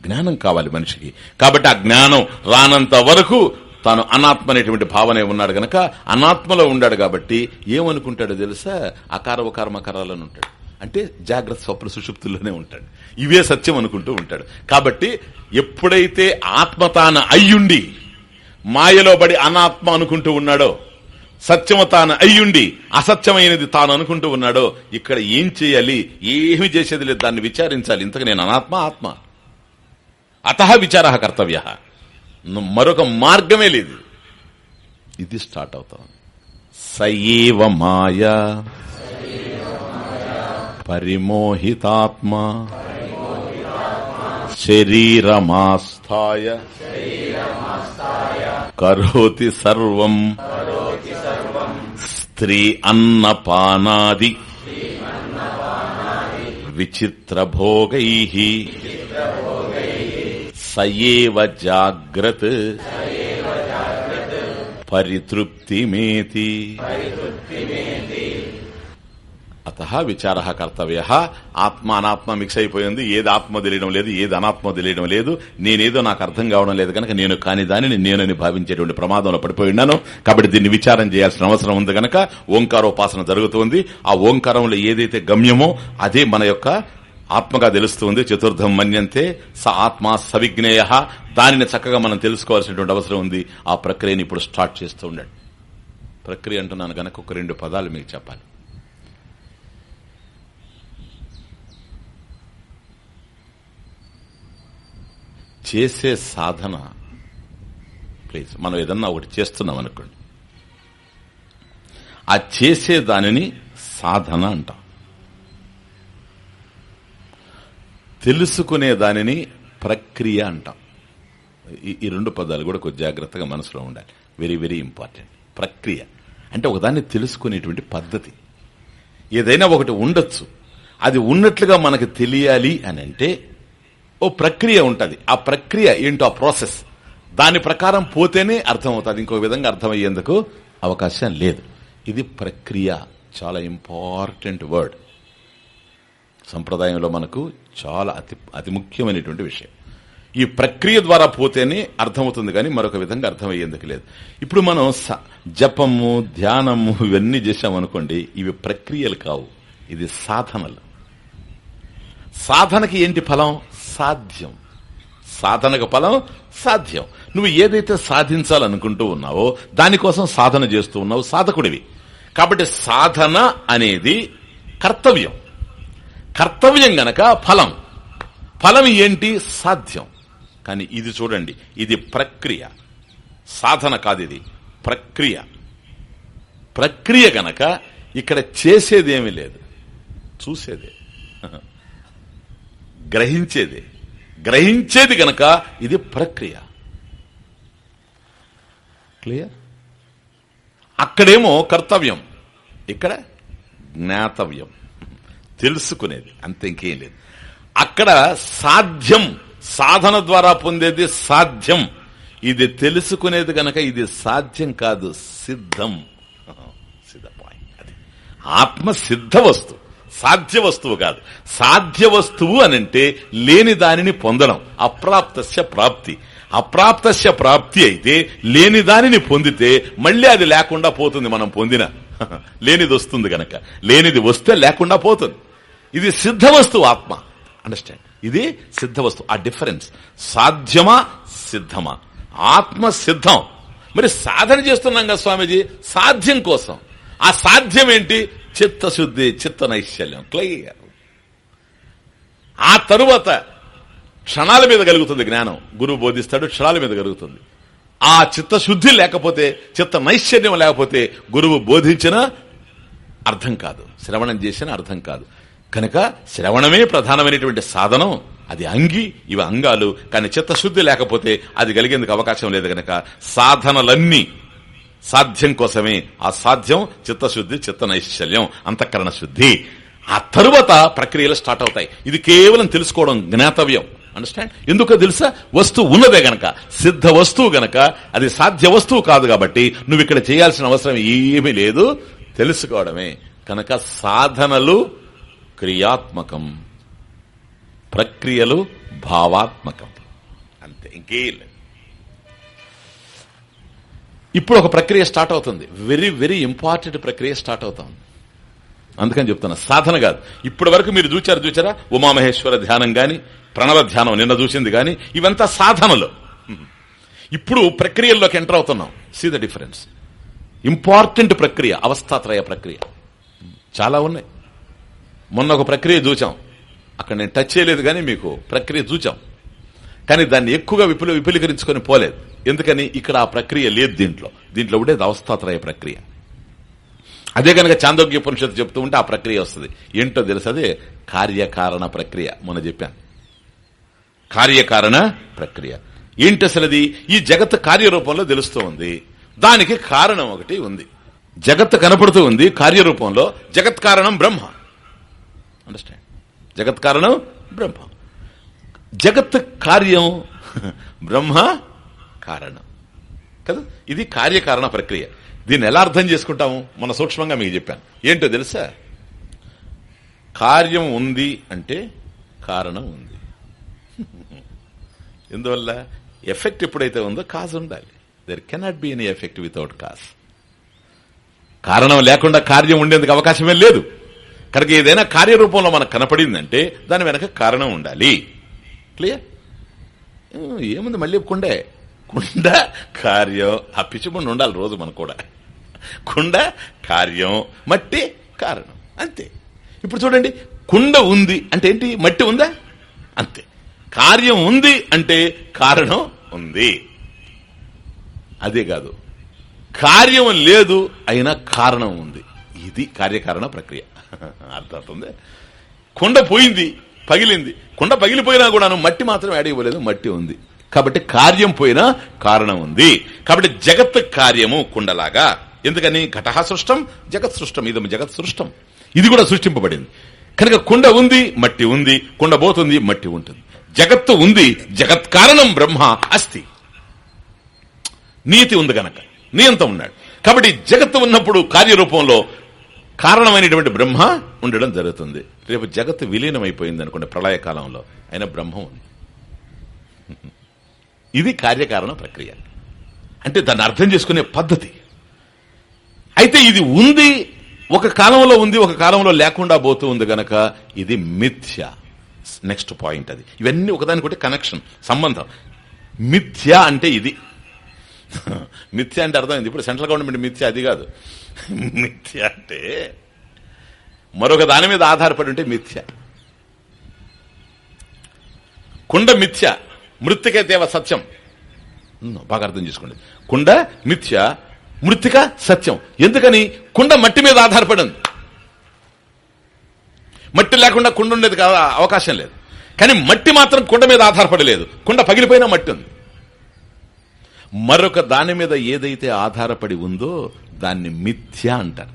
జ్ఞానం కావాలి మనిషికి. కాబట్టి ఆ జ్ఞానం రానంత వరకు తాను అనాత్మ అనేటువంటి భావనే ఉన్నాడు గనక అనాత్మలో ఉన్నాడు కాబట్టి ఏమనుకుంటాడో తెలుసా? అకార ఉకార ఉంటాడు. అంటే జాగ్రత్త స్వప్న సుషుప్తుల్లోనే ఉంటాడు. ఇవే సత్యం అనుకుంటూ ఉంటాడు. కాబట్టి ఎప్పుడైతే ఆత్మ తాను అయ్యుండి మాయలో పడి అనాత్మ అనుకుంటూ ఉన్నాడో సత్యము తాను అయ్యుండి అసత్యమైనది తాను అనుకుంటూ ఉన్నాడో ఇక్కడ ఏం చేయాలి? ఏమి చేసేది లేదు? దాన్ని విచారించాలి. ఇంతకు నేను అనాత్మ ఆత్మ. అత విచార కర్తవ్య. మరొక మార్గమే లేదు. ఇది స్టార్ట్ అవుతాం. సయేవ మాయా. పరిమోహితాత్మ. శరీరమాస్థాయ. కరోతి సర్వం. స్త్రీ అన్నపానాది. విచిత్రభోగై. సయేవ జాగ్రత్. పరితృప్తిమేతి. అత విచార కర్తవ్య. ఆత్మ అనాత్మ మిక్స్ అయిపోయింది. ఏది ఆత్మ తెలియడం లేదు ఏది అనాత్మ తెలియడం లేదు. నేనేదో నాకు అర్థం కావడం లేదు కనుక నేను కాని దానిని నేనని భావించేటువంటి ప్రమాదంలో పడిపోయి ఉన్నాను. కాబట్టి దీన్ని విచారం చేయాల్సిన అవసరం ఉంది కనుక ఓంకారోపాసన జరుగుతుంది. ఆ ఓంకారంలో ఏదైతే గమ్యమో అదే మన యొక్క ఆత్మగా తెలుస్తుంది. చతుర్థం మన్యంతే స ఆత్మ సవిజ్ఞేయ. దానిని చక్కగా మనం తెలుసుకోవాల్సినటువంటి అవసరం ఉంది. ఆ ప్రక్రియని ఇప్పుడు స్టార్ట్ చేస్తూ ఉండండి. ప్రక్రియ అంటున్నాను కనుక ఒక రెండు పదాలు మీకు చెప్పాలి. చేసే సాధన. ప్లీజ్ మనం ఏదన్నా ఒకటి చేస్తున్నాం అనుకోండి. ఆ చేసే దానిని సాధన అంటాం. తెలుసుకునే దానిని ప్రక్రియ అంటాం. ఈ- రెండు పదాలు కూడా కొంచెం జాగ్రత్తగా మనసులో ఉండాలి. Very very important. ప్రక్రియ. అంటే ఒకదాన్ని తెలుసుకునేటువంటి పద్ధతి. ఏదైనా ఒకటి ఉండొచ్చు. అది ఉన్నట్లుగా మనకు తెలియాలి అని అంటే ఓ ప్రక్రియ ఉంటుంది. ఆ ప్రక్రియ ఏంటో ఆ ప్రాసెస్. దాని ప్రకారం పోతేనే అర్థమవుతుంది. ఇంకో విధంగా అర్థమయ్యేందుకు అవకాశం లేదు. ఇది ప్రక్రియ. చాలా ఇంపార్టెంట్ వర్డ్. సంప్రదాయంలో మనకు చాలా అతి అతి ముఖ్యమైనటువంటి విషయం. ఈ ప్రక్రియ ద్వారా పోతేనే అర్థమవుతుంది కానీ మరొక విధంగా అర్థమయ్యేందుకు లేదు. ఇప్పుడు మనం స- జపము ధ్యానము ఇవన్నీ చేశామనుకోండి ఇవి ప్రక్రియలు కావు. ఇది సాధనలు. సాధనకి ఏంటి ఫలం? సాధ్యం. సాధనకు ఫలం సాధ్యం. నువ్వు ఏదైతే సాధించాలనుకుంటూ ఉన్నావో దానికోసం సాధన చేస్తూ ఉన్నావు సాధకుడివి. కాబట్టి సాధన అనేది కర్తవ్యం. కర్తవ్యం గనక ఫలం. ఫలం ఏంటి? సాధ్యం. కానీ ఇది చూడండి ఇది ప్రక్రియ. సాధన కాదు ఇది ప్రక్రియ. ప్రక్రియ గనక ఇక్కడ చేసేదేమీ లేదు చూసేదే. గ్రహించేదే. గ్రహించేది గనక ఇది ప్రక్రియ. క్లియర్? అక్కడేమో కర్తవ్యం ఇక్కడ జ్ఞాతవ్యం. తెలుసుకునేది అంతే ఇంకేం లేదు. అక్కడ సాధ్యం సాధన ద్వారా పొందేది సాధ్యం. ఇది తెలుసుకునేది గనక ఇది సాధ్యం కాదు సిద్ధం. సిద్ధ పాయింట్ అది. ఆత్మ సిద్ధ వస్తువు. సాధ్య వస్తువు కాదు. సాధ్య వస్తువు అనంటే లేని దానిని పొందడం. అప్రాప్తస్య ప్రాప్తి. అప్రాప్తస్య ప్రాప్తి అయితే లేని దానిని పొందితే మళ్ళీ అది లేకుండా పోతుంది మనం పొందిన. లేనిది వస్తుంది గనక. లేనిది వస్తే లేకుండా పోతుంది. ఇది సిద్ధ వస్తువు ఆత్మ. అండర్స్టాండ్ ఇది సిద్ధ వస్తువు ఆ డిఫరెన్స్ సాధ్యమా సిద్ధమా? ఆత్మ సిద్ధం. మరి సాధన చేస్తున్నాం కదా స్వామీజీ? సాధ్యం కోసం. ఆ సాధ్యం ఏంటి? చిత్తశుద్ధి చిత్త నైశల్యం క్లియర్ ఆ తరువాత క్షణాల మీద కలుగుతుంది జ్ఞానం. గురువు బోధిస్తాడు క్షణాల మీద కలుగుతుంది. ఆ చిత్తశుద్ధి లేకపోతే చిత్త నైశ్చర్యం లేకపోతే గురువు బోధించిన అర్థం కాదు. శ్రవణం చేసిన అర్థం కాదు. కనుక శ్రవణమే ప్రధానమైనటువంటి సాధనం. అది అంగి ఇవి అంగాలు. కానీ చిత్తశుద్ధి లేకపోతే అది కలిగేందుకు అవకాశం లేదు కనుక సాధనలన్నీ సాధ్యం కోసమే. ఆ సాధ్యం చిత్తశుద్ధి చిత్త నైశ్చల్యం అంతఃకరణ శుద్ధి. ఆ తరువాత ప్రక్రియలు స్టార్ట్ అవుతాయి. ఇది కేవలం తెలుసుకోవడం జ్ఞాతవ్యం. అండర్స్టాండ్ ఎందుకో తెలుసా? వస్తువు ఉన్నదే గనక. సిద్ధ వస్తువు గనక. అది సాధ్య వస్తువు కాదు కాబట్టి నువ్వు ఇక్కడ చేయాల్సిన అవసరం ఏమీ లేదు. తెలుసుకోవడమే. కనుక సాధనలు క్రియాత్మకం. ప్రక్రియలు భావాత్మకం. అంతే. ఇంకేం ఇప్పుడు ఒక ప్రక్రియ స్టార్ట్ అవుతుంది. వెరీ వెరీ ఇంపార్టెంట్ ప్రక్రియ స్టార్ట్ అవుతుంది అందుకని చెప్తున్నా. సాధన కాదు. ఇప్పటి వరకు మీరు చూచారు చూచారా? ఉమామహేశ్వర ధ్యానం గాని ప్రణవ ధ్యానం నిన్న చూసింది గాని ఇవంతా సాధనలు. ఇప్పుడు ప్రక్రియల్లోకి ఎంటర్ అవుతున్నాం. సీ ద డిఫరెన్స్ ఇంపార్టెంట్ ప్రక్రియ అవస్థాత్రయ ప్రక్రియ. చాలా ఉన్నాయి. మొన్న ఒక ప్రక్రియ చూచాం. అక్కడ నేను టచ్ చేయలేదు కానీ మీకు ప్రక్రియ చూచాం. కానీ దాన్ని ఎక్కువగా విపుల విపులీకరించుకొని పోలేదు. ఎందుకని ఇక్కడ ఆ ప్రక్రియ లేదు దీంట్లో. దీంట్లో ఉండేది అవస్థాత్రయ ప్రక్రియ. అదే కనుక చాందోగ్య ఉపనిషత్తు చెప్తూ ఉంటే ఆ ప్రక్రియ వస్తుంది. ఏంటో తెలుసు అదే కార్యకారణ ప్రక్రియ మొన్న చెప్పాను. కార్యకారణ ప్రక్రియ. ఏంటి అసలు ఈ జగత్ కార్యరూపంలో తెలుస్తూ ఉంది. దానికి కారణం ఒకటి ఉంది. జగత్ కనపడుతూ ఉంది కార్యరూపంలో. జగత్ కారణం బ్రహ్మ. అండర్స్టాండ్ జగత్ కారణం బ్రహ్మ. జగత్ కార్యం బ్రహ్మ కారణం. కదా? ఇది కార్యకారణ ప్రక్రియ. దీన్ని ఎలా అర్థం చేసుకుంటాము? మన సూక్ష్మంగా మీకు చెప్పాను. ఏంటో తెలుసా? కార్యం ఉంది అంటే కారణం ఉంది. ఎందువల్ల? ఎఫెక్ట్ ఎప్పుడైతే ఉందో కాజ్ ఉండాలి. There cannot be any effect without cause. కారణం లేకుండా కార్యం ఉండేందుకు అవకాశమే లేదు. కనుక ఏదైనా కార్యరూపంలో మనకు కనపడిందంటే దాని వెనక కారణం ఉండాలి. క్లియర్ ఏముంది మళ్ళీ కొండే? కుండ కార్యం. ఆ పిచ్చిముండి ఉండాలి రోజు మనకు కూడా. కుండ కార్యం మట్టి కారణం. అంతే. ఇప్పుడు చూడండి కుండ ఉంది అంటే ఏంటి? మట్టి ఉందా? అంతే. కార్యం ఉంది అంటే కారణం ఉంది. అదే కాదు. కార్యం లేదు అయినా కారణం ఉంది. ఇది కార్యకారణ ప్రక్రియ. అర్థమవుతుంది? కుండ పోయింది పగిలింది. కుండ పగిలిపోయినా కూడాను మట్టి మాత్రం యాడ్ ఇవ్వలేదు మట్టి ఉంది. కాబట్టి కార్యం పోయినా కారణం ఉంది. కాబట్టి జగత్ కార్యము కుండలాగా. ఎందుకని? ఘట సృష్టం జగత్ సృష్టం ఇది జగత్ సృష్టం. ఇది కూడా సృష్టింపబడింది. కనుక కుండ ఉంది మట్టి ఉంది. కుండ పోతుంది మట్టి ఉంటుంది. జగత్తు ఉంది జగత్ కారణం బ్రహ్మ అస్తి. నీతి ఉంది గనక. నియంత ఉన్నాడు. కాబట్టి జగత్తు ఉన్నప్పుడు కార్యరూపంలో కారణమైనటువంటి బ్రహ్మ ఉండడం జరుగుతుంది. రేపు జగత్తు విలీనమైపోయింది అనుకోండి ప్రళయకాలంలో. అయినా బ్రహ్మ ఉంది. ఇది కార్యకారణ ప్రక్రియ. అంటే దాన్ని అర్థం చేసుకునే పద్ధతి. అయితే ఇది ఉంది ఒక కాలంలో ఉంది ఒక కాలంలో లేకుండా పోతూ ఉంది గనక ఇది మిథ్య. నెక్స్ట్ పాయింట్ అది. ఇవన్నీ ఒకదానికొకటి కనెక్షన్ సంబంధం. మిథ్య అంటే ఇది. మిథ్య అంటే అర్థమైంది. ఇప్పుడు సెంట్రల్ గవర్నమెంట్ మిథ్య అది కాదు. మిథ్య అంటే మరొక దాని మీద ఆధారపడి ఉంటే మిథ్య. కుండ మిథ్య. మృతికే దేవ సత్యం. బాగా అర్థం చేసుకోండి. కుండ మిథ్య మృతిక సత్యం. ఎందుకని? కుండ మట్టి మీద ఆధారపడి ఉంది మట్టి లేకుండా కుండ ఉండేది కాదా అవకాశం లేదు. కానీ మట్టి మాత్రం కుండ మీద ఆధారపడలేదు. కుండ పగిలిపోయినా మట్టి ఉంది. మరొక దాని మీద ఏదైతే ఆధారపడి ఉందో దాన్ని మిథ్య అంటారు.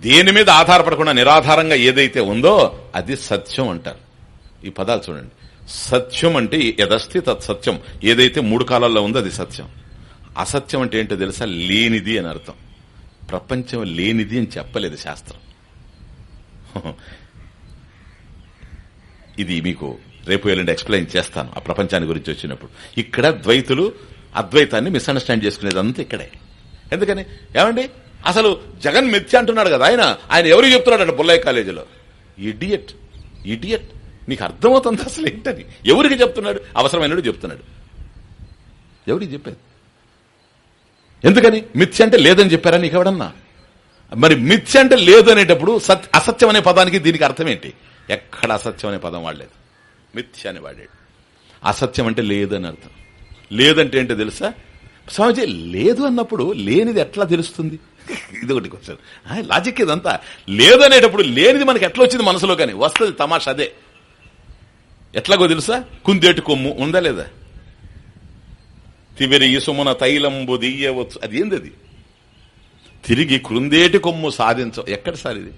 దేని మీద ఆధారపడకుండా నిరాధారంగా ఏదైతే ఉందో అది సత్యం అంటారు. ఈ పదాలు చూడండి. సత్యం అంటే యదస్తి తత్ సత్యం. ఏదైతే మూడు కాలాల్లో ఉందో అది సత్యం. అసత్యం అంటే ఏంటో తెలుసా? లేనిది అని అర్థం. ప్రపంచం లేనిది అని చెప్పలేదు శాస్త్రం. ఇది మీకు రేపు ఎల్లుండి ఎక్స్ప్లెయిన్ చేస్తాను ఆ ప్రపంచాన్ని గురించి వచ్చినప్పుడు. ఇక్కడ ద్వైతులు అద్వైతాన్ని మిస్అండర్స్టాండ్ చేసుకునేదంతా ఇక్కడే. ఎందుకని? ఏమండి? అసలు జగన్ మిథ్య అంటున్నాడు కదా ఆయన. ఆయన ఎవరికి చెప్తున్నాడు బుల్లయ్య కాలేజీలో? ఇడియట్ ఇడియట్ నీకు అర్థమవుతుంది అసలు ఏంటని ఎవరికి చెప్తున్నాడు? అవసరమైనడు చెప్తున్నాడు. ఎవరికి చెప్పేది? ఎందుకని? మిథ్య అంటే లేదని చెప్పారా నీకు ఎవడన్నా? మరి మిథ్య అంటే లేదు అనేటప్పుడు సత్ అసత్యం అనే పదానికి దీనికి అర్థం ఏంటి? ఎక్కడ అసత్యం అనే పదం వాడలేదు. మిథ్య అని వాడాడు. అసత్యం అంటే లేదని అర్థం. లేదంటే ఏంటో తెలుసా? స్వామిజీ లేదు అన్నప్పుడు లేనిది ఎట్లా తెలుస్తుంది? ఇది ఒకటి క్వశ్చన్ లాజిక్ ఇదంతా. లేదనేటప్పుడు లేనిది మనకి ఎట్లా వచ్చింది మనసులో కానీ? వస్తుంది తమాష అదే. ఎట్లాగో తెలుసా? కుందేటి కొమ్ము ఉందా లేదా? తిమిరి ఇసుమున తైలంబు దియ్యవచ్చు. అది ఏంది అది? తిరిగి కుందేటి కొమ్ము సాధించ ఎక్కడ సార్ ఇది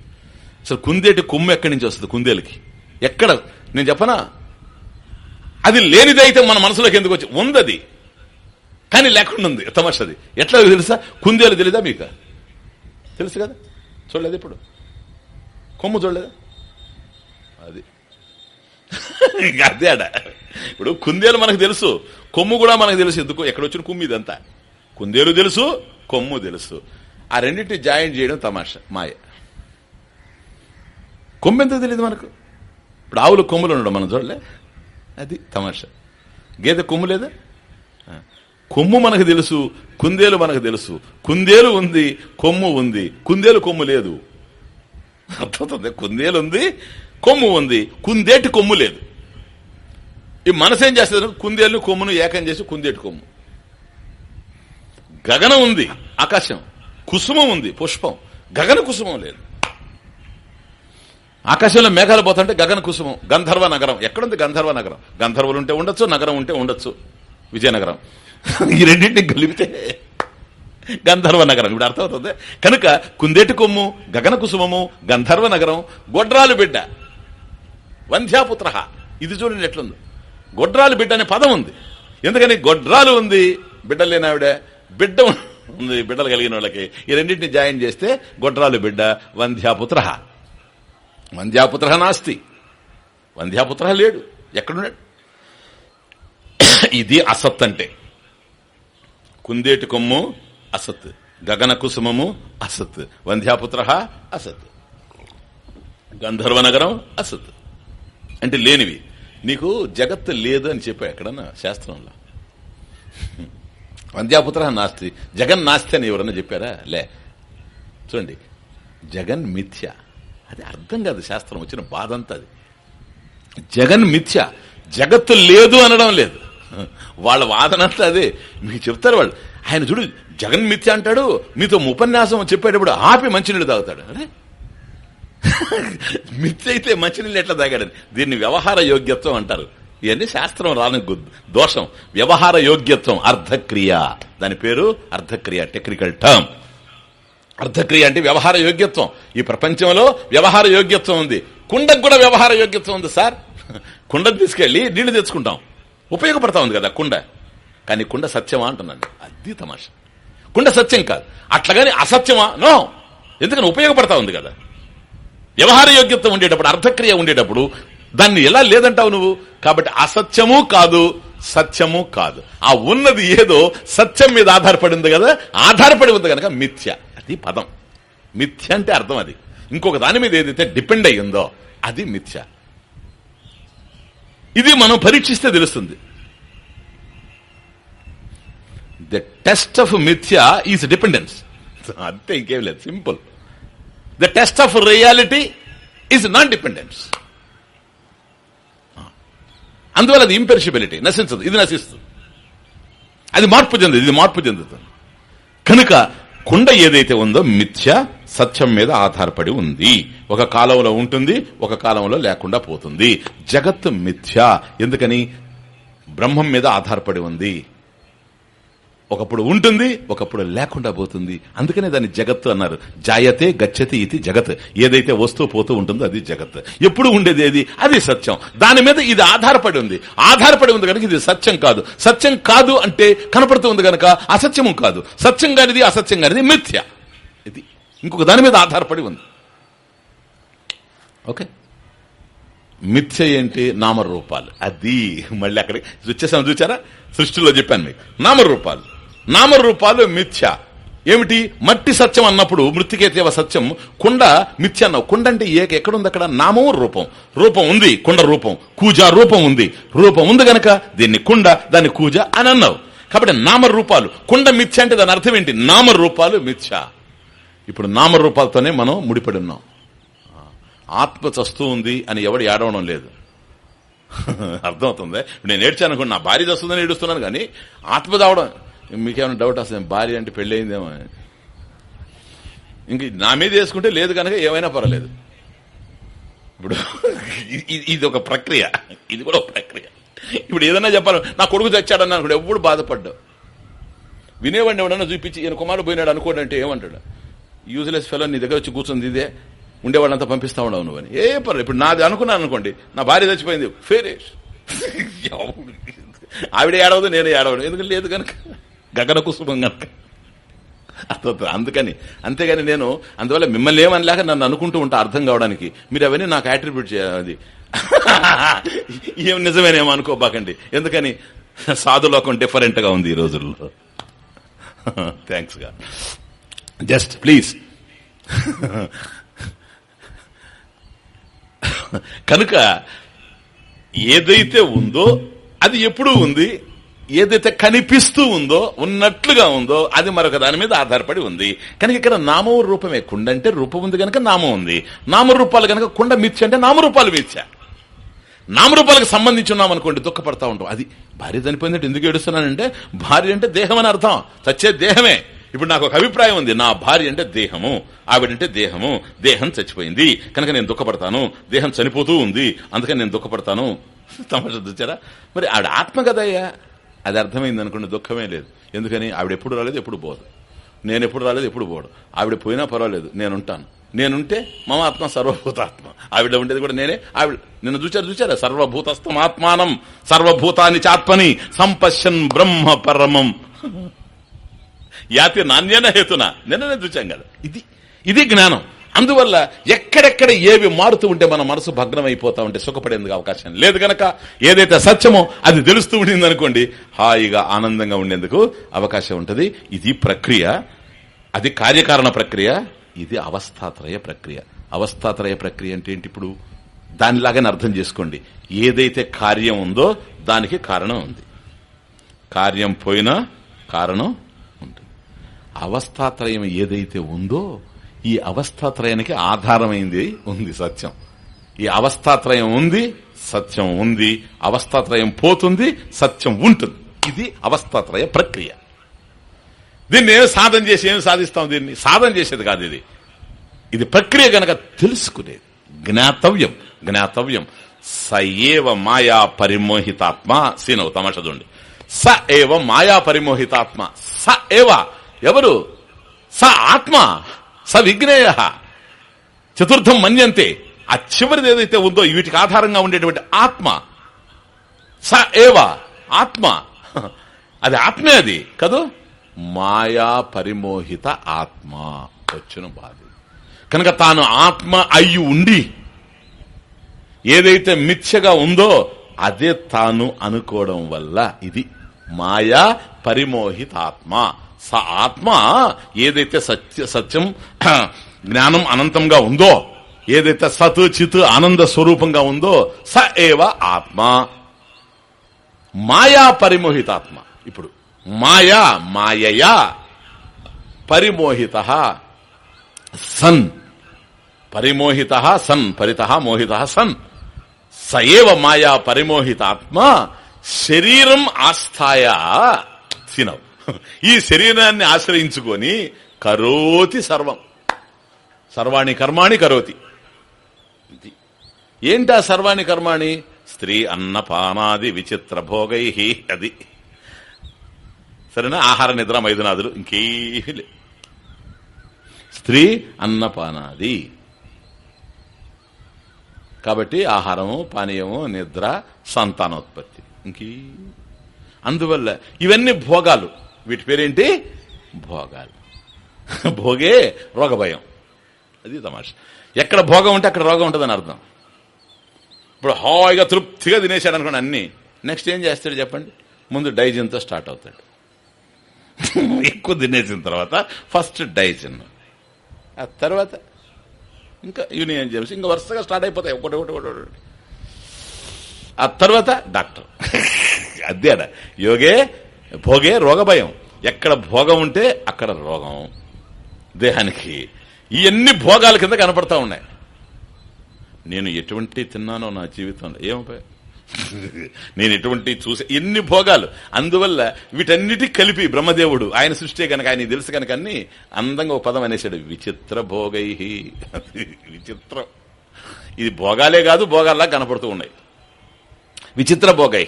అసలు కుందేటి కొమ్ము ఎక్కడి నుంచి వస్తుంది కుందేలకి? ఎక్కడ? నేను చెప్పనా? అది లేనిదైతే మన మనసులోకి ఎందుకు వచ్చి ఉందది. కానీ లేకుండా ఉంది తమాషది. ఎట్లా తెలుసా? కుందేలు తెలీదా మీకు? తెలుసు కదా? చూడలేదు ఇప్పుడు. కొమ్ము చూడలేదా? అదే ఆడ ఇప్పుడు కుందేలు మనకు తెలుసు కొమ్ము కూడా మనకు తెలుసు ఎందుకు? ఎక్కడొచ్చిన కుమ్ము ఇదంతా. కుందేలు తెలుసు కొమ్ము తెలుసు. ఆ రెండింటిని జాయిన్ చేయడం తమాషా మాయ. కొమ్ము ఎంత తెలియదు మనకు? ఇప్పుడు ఆవులు కొమ్ములు ఉండడం మనం చూడలే. అది తమాషా. గేదె కొమ్ము లేదా? కొమ్ము మనకు తెలుసు కుందేలు మనకు తెలుసు. కుందేలు ఉంది కొమ్ము ఉంది. కుందేలు కొమ్ము లేదు. అర్థమవుతుంది? కుందేలు ఉంది కొమ్ము ఉంది. కుందేటి కొమ్ము లేదు. ఈ మనసు ఏం చేస్తుంది? కుందేలు కొమ్మును ఏకం చేసి కుందేటి కొమ్ము. గగనం ఉంది ఆకాశం. కుసుమం ఉంది పుష్పం. గగన కుసుమం లేదు. ఆకాశంలో మేఘాలు పోతుంటే గగన కుసుమం. గంధర్వ నగరం. ఎక్కడుంది గంధర్వ నగరం? గంధర్వులు ఉంటే ఉండొచ్చు నగరం ఉంటే ఉండొచ్చు. విజయనగరం. ఈ రెండింటిని కలిపితే గంధర్వ నగరం. ఇప్పుడు అర్థమవుతుంది. కనుక కుందేటి కొమ్ము గగన కుసుమము గంధర్వ నగరం గొడ్రాలు బిడ్డ. వంధ్యాపుత్ర. ఇది చూడండి ఎట్లుంది. గొడ్రాలు బిడ్డ అనే పదం ఉంది. ఎందుకని గొడ్రాలు ఉంది బిడ్డలు లేనావిడ బిడ్డ ఉంది బిడ్డలు కలిగిన వాళ్ళకి. ఈ రెండింటిని జాయిన్ చేస్తే గొడ్రాలు బిడ్డ వంధ్యాపుత్ర. వంధ్యాపుత్ర నాస్తి. వంధ్యాపుత్ర లేడు ఎక్కడున్నాడు? ఇది అసత్ అంటే. కుందేటి కొమ్ము అసత్. గగన కుసుమము అసత్. వంధ్యాపుత్ర అసత్. గంధర్వ నగరం అసత్. అంటే లేనివి. నీకు జగత్తు లేదు అని చెప్పా ఎక్కడన్నా? శాస్త్రంలో. వంద్యాపుత్ర నాస్తి. జగన్ నాస్తి అని ఎవరన్నా చెప్పారా? లే. చూడండి. జగన్ మిథ్య. అది అర్థం కాదు శాస్త్రం. వచ్చిన బాధ అంతా అది. జగన్ మిథ్య. జగత్తు లేదు అనడం లేదు. వాళ్ళ వాదన అంతా అదే. మీకు చెప్తారు వాళ్ళు. ఆయన చూడు జగన్ మిథ్య అంటాడు మీతో ఉపన్యాసం చెప్పేటప్పుడు ఆపి మంచినీళ్ళు తాగుతాడు. అరే మిథ్య అయితే మంచినీళ్ళు ఎట్లా తాగాడని దీన్ని వ్యవహార యోగ్యత్వం అంటారు. ఇవన్నీ శాస్త్రం రాని దోషం. వ్యవహార యోగ్యత్వం అర్ధక్రియ. దాని పేరు అర్ధక్రియ టెక్నికల్ టర్మ్. అర్ధక్రియ అంటే వ్యవహార యోగ్యత్వం. ఈ ప్రపంచంలో వ్యవహార యోగ్యత్వం ఉంది. కుండకు కూడా వ్యవహార యోగ్యత్వం ఉంది సార్. కుండకు తీసుకెళ్ళి నీళ్ళు తెచ్చుకుంటాం. ఉపయోగపడతా ఉంది కదా కుండ. కానీ కుండ సత్యమా అంటున్నాను. అది తమాషా. కుండ సత్యం కాదు. అట్లాగని అసత్యమా? నో. ఎందుకని ఉపయోగపడతా ఉంది కదా? వ్యవహార యోగ్యత ఉండేటప్పుడు అర్థక్రియ ఉండేటప్పుడు దాన్ని ఎలా లేదంటావు నువ్వు? కాబట్టి అసత్యము కాదు సత్యము కాదు. ఆ ఉన్నది ఏదో సత్యం మీద ఆధారపడి ఉంది కదా ఆధారపడి ఉంది కనుక మిథ్య. అది పదం. మిథ్య అంటే అర్థం అది. ఇంకొక దాని మీద ఏదైతే డిపెండ్ అయ్యిందో అది మిథ్య. ఇది మనం పరీక్షిస్తే తెలుస్తుంది. ద టెస్ట్ ఆఫ్ మిథ్య ఈజ్ డిపెండెన్స్ అంతే ఇంకేం లేదు. Simple. The test of reality is non dependence అందువల్ల అది ఇంపెరిషిబిలిటీ నశించదు. ఇది నశిస్తుంది. అది మార్పు చెందదు ఇది మార్పు చెందుతుంది. కనుక కుండ ఏదైతే ఉందో మిథ్య సత్యం మీద ఆధారపడి ఉంది. ఒక కాలంలో ఉంటుంది ఒక కాలంలో లేకుండా పోతుంది. జగత్ మిథ్య. ఎందుకని? బ్రహ్మం మీద ఆధారపడి ఉంది. ఒకప్పుడు ఉంటుంది ఒకప్పుడు లేకుండా పోతుంది. అందుకనే దాన్ని జగత్తు అన్నారు. జాయతే గచ్చతి ఇది జగత్. ఏదైతే వస్తూ పోతూ ఉంటుందో అది జగత్. ఎప్పుడు ఉండేది ఏది? అది సత్యం. దాని మీద ఇది ఆధారపడి ఉంది. ఆధారపడి ఉంది కనుక ఇది సత్యం కాదు. సత్యం కాదు అంటే కనపడుతూ ఉంది కనుక అసత్యము కాదు. సత్యం కానిది అసత్యం కానిది మిథ్య. ఇది ఇంకొక దాని మీద ఆధారపడి ఉంది. ఓకే? మిథ్య ఏంటి? నామరూపాలు. అది. మళ్ళీ అక్కడ వచ్చేసాను చూచారా? సృష్టిలో చెప్పాను మీకు. నామరూపాలు. నామరూపాలు మిథ్య. ఏమిటి? మట్టి సత్యం అన్నప్పుడు మృతికేతేవ సత్యం. కుండ మిథ్య అన్నావు. కుండ అంటే ఏక. ఎక్కడుంది అక్కడ? నామం రూపం. రూపం ఉంది. కుండ రూపం. కూజ రూపం ఉంది. రూపం ఉంది గనక దీన్ని కుండ దాన్ని కూజ అని అన్నావు. కాబట్టి నామరూపాలు. కుండ మిథ్య అంటే దాని అర్థం ఏంటి? నామరూపాలు మిథ్య. ఇప్పుడు నామరూపాలతోనే మనం ముడిపడి ఉన్నాం. ఆత్మ చస్తూ ఉంది అని ఎవడు ఏడవడం లేదు. అర్థమవుతుంది? నేను ఏడ్చాను అనుకోండి నా భార్య చస్తుందని ఏడుస్తున్నాను కానీ ఆత్మ దావడం మీకేమైనా డౌట్ వస్తుంది భార్య అంటే పెళ్ళయిందేమో అని. ఇంక నా మీద వేసుకుంటే లేదు కనుక ఏమైనా పర్వాలేదు. ఇప్పుడు ఇది- ఒక ప్రక్రియ. ఇది కూడా ఒక ప్రక్రియ. ఇప్పుడు ఏదైనా చెప్పాలి. నా కొడుకు తెచ్చాడని అనుకోండి ఎప్పుడు బాధపడ్డావు వినేవాడిని ఎవడన్నా చూపించి ఈయన కుమారుడు పోయినాడు అనుకోడు అంటే ఏమంటాడు? యూజ్లెస్ ఫెలో నీ దగ్గర వచ్చి కూర్చుంది ఇదే. ఉండేవాళ్ళంతా పంపిస్తా ఉండవు నువ్వు అని. ఏ పర్లేదు ఇప్పుడు నాది అనుకున్నాను అనుకోండి నా భార్య చచ్చిపోయింది. ఫేరేష్. ఆవిడ ఏడవదు నేను ఏడవదు ఎందుకంటే లేదు కనుక. గగన కుసుమం కనుక. అందుకని అంతేగాని నేను అందువల్ల మిమ్మల్ని ఏమనిలేక నన్ను అనుకుంటూ ఉంటా అర్థం కావడానికి. మీరు అవన్నీ నాకు యాట్రిబ్యూట్ చేయాలి ఏం నిజమేనేమో అనుకోబాకండి. ఎందుకని సాధులోకం డిఫరెంట్గా ఉంది ఈ రోజుల్లో. థ్యాంక్స్గా జస్ట్ ప్లీజ్ కనుక ఏదైతే ఉందో అది ఎప్పుడూ ఉంది. ఏదైతే కనిపిస్తూ ఉందో ఉన్నట్లుగా ఉందో అది మరొక దాని మీద ఆధారపడి ఉంది. కనుక ఇక్కడ నామం రూపమే కుండ అంటే రూపం ఉంది కనుక నామం ఉంది. నామరూపాలు కనుక కుండ మిథ్య అంటే నామరూపాలు మిథ్య. నామరూపాలకు సంబంధించి ఉన్నామనుకోండి దుఃఖపడతా ఉంటాం. అది భార్య చనిపోయిందంటే ఎందుకు ఏడుస్తున్నానంటే భార్య అంటే దేహం అని అర్థం. చచ్చే దేహమే. ఇప్పుడు నాకు ఒక అభిప్రాయం ఉంది. నా భార్య అంటే దేహము. ఆవిడంటే దేహము. దేహం చచ్చిపోయింది. కనుక నేను దుఃఖపడతాను. దేహం చనిపోతూ ఉంది. అందుకని నేను దుఃఖపడతాను. తమాషా చూచారా మరి ఆవిడ ఆత్మ కదయ్యా? అది అర్థమైంది అనుకోండి దుఃఖమే లేదు. ఎందుకని? ఆవిడ ఎప్పుడు రాలేదు ఎప్పుడు పోదు. నేను ఎప్పుడు రాలేదు ఎప్పుడు పోడు. ఆవిడ పోయినా పర్వాలేదు నేనుంటాను. నేనుంటే మమాత్మ సర్వభూతాత్మ. ఆవిడ ఉండేది కూడా నేనే. ఆవిడ నిన్ను చూచారు చూచారా? సర్వభూతస్థం ఆత్మానం సర్వభూతాన్ని చాత్మని సంపశ్యన్ బ్రహ్మ పరమం. యాతి నాణ్యన హేతున? నిన్ననే చూచాం కదా. ఇది ఇది జ్ఞానం. అందువల్ల ఎక్కడెక్కడ ఏవి మారుతూ ఉంటే మన మనసు భగ్నం అయిపోతా ఉంటే సుఖపడేందుకు అవకాశం లేదు గనక ఏదైతే సత్యమో అది తెలుస్తూ ఉండింది అనుకోండి హాయిగా ఆనందంగా ఉండేందుకు అవకాశం ఉంటుంది. ఇది ప్రక్రియ. అది కార్యకారణ ప్రక్రియ. ఇది అవస్థాత్రయ ప్రక్రియ. అవస్థాత్రయ ప్రక్రియ అంటే ఏంటి ఇప్పుడు? దానిలాగానే అర్థం చేసుకోండి. ఏదైతే కార్యం ఉందో దానికి కారణం ఉంది. కార్యం పోయినా కారణం ఉంటుంది. అవస్థాత్రయం ఏదైతే ఉందో ఈ అవస్థాత్రయానికి ఆధారమైంది ఉంది సత్యం. ఈ అవస్థాత్రయం ఉంది సత్యం ఉంది. అవస్థాత్రయం పోతుంది సత్యం ఉంటుంది. ఇది అవస్థాత్రయ ప్రక్రియ. దీన్ని ఏం సాధన చేసి ఏం సాధిస్తాం దీన్ని? సాధన చేసేది కాదు ఇది. ఇది ప్రక్రియ గనక తెలుసుకునేది. జ్ఞాతవ్యం. జ్ఞాతవ్యం. స ఏవ మాయా పరిమోహితాత్మ సీనవు తమాష స ఏవ మాయా పరిమోహితాత్మ. స ఏవ. ఎవరు? స ఆత్మ. స విఘ్నేయ. చతుర్థం మన్యంతే. ఆ చివరిది ఏదైతే ఉందో వీటికి ఆధారంగా ఉండేటువంటి ఆత్మ. స ఏవ. ఆత్మ. అది ఆత్మే అది కదూ? మాయా పరిమోహిత ఆత్మ. వచ్చిన బాధ. కనుక తాను ఆత్మ అయ్యి ఉండి ఏదైతే మిథ్యగా ఉందో అదే తాను అనుకోవడం వల్ల ఇది మాయా పరిమోహితాత్మ స ఆత్మ ఏదైతే సత్య సత్యం జ్ఞానం అనంతంగా ఉందో ఏదైతే సత్ చిత్ ఆనంద స్వరూపంగా ఉందో స ఏవ ఆత్మ. మాయా పరిమోహితాత్మ ఇప్పుడు మాయా మాయయా పరిమోహిత సన్. పరిమోహిత సన్ పరిత మోహిత సన్. సయేవ మాయా పరిమోహితాత్మ శరీరం ఆస్థాయ సినవ్ ఈ శరీరాన్ని ఆశ్రయించుకొని కరోతి సర్వం. సర్వాణి కర్మాణి కరోతి. ఏంటా సర్వాణి కర్మాణి? స్త్రీ అన్నపానాది విచిత్ర భోగై అది. సరేనా? ఆహార నిద్ర మైదునాదులు ఇంకేమీ స్త్రీ అన్నపానాది కాబట్టి ఆహారము పానీయము నిద్ర సంతానోత్పత్తి. ఇంకీ? అందువల్ల ఇవన్నీ భోగాలు. వీటి పేరేంటి? భోగాలు. భోగే రోగ భయం అది తమాష. ఎక్కడ భోగం ఉంటే అక్కడ రోగం ఉంటుందని అర్థం. ఇప్పుడు హాయిగా తృప్తిగా తినేశాడు అనుకోండి అన్ని. నెక్స్ట్ ఏం చేస్తాడు చెప్పండి? ముందు డైజన్తో స్టార్ట్ అవుతాడు. ఎక్కువ తినేసిన తర్వాత ఫస్ట్ డైజిన్. ఆ తర్వాత ఇంకా యూనియన్ జెమ్స్. ఇంకా వరుసగా స్టార్ట్ అయిపోతాయి. ఒకటి ఒకటి ఒకటి ఒకటి ఆ తర్వాత డాక్టర్. అదే. యోగే భోగే రోగ భయం ఎక్కడ భోగం ఉంటే అక్కడ రోగం. దేహానికి ఇవన్నీ భోగాల కింద కనపడతా ఉన్నాయి. నేను ఎటువంటి తిన్నానో నా జీవితంలో ఏమపా నేను ఎటువంటి చూసే ఎన్ని భోగాలు. అందువల్ల వీటన్నిటి కలిపి బ్రహ్మదేవుడు ఆయన సృష్టి కనుక ఆయన తెలుసు కనుక అన్ని అందంగా ఒక పదం అనేసాడు విచిత్ర భోగై విచిత్రం. ఇది భోగాలే కాదు భోగాల్లా కనపడుతూ ఉన్నాయి. విచిత్ర భోగై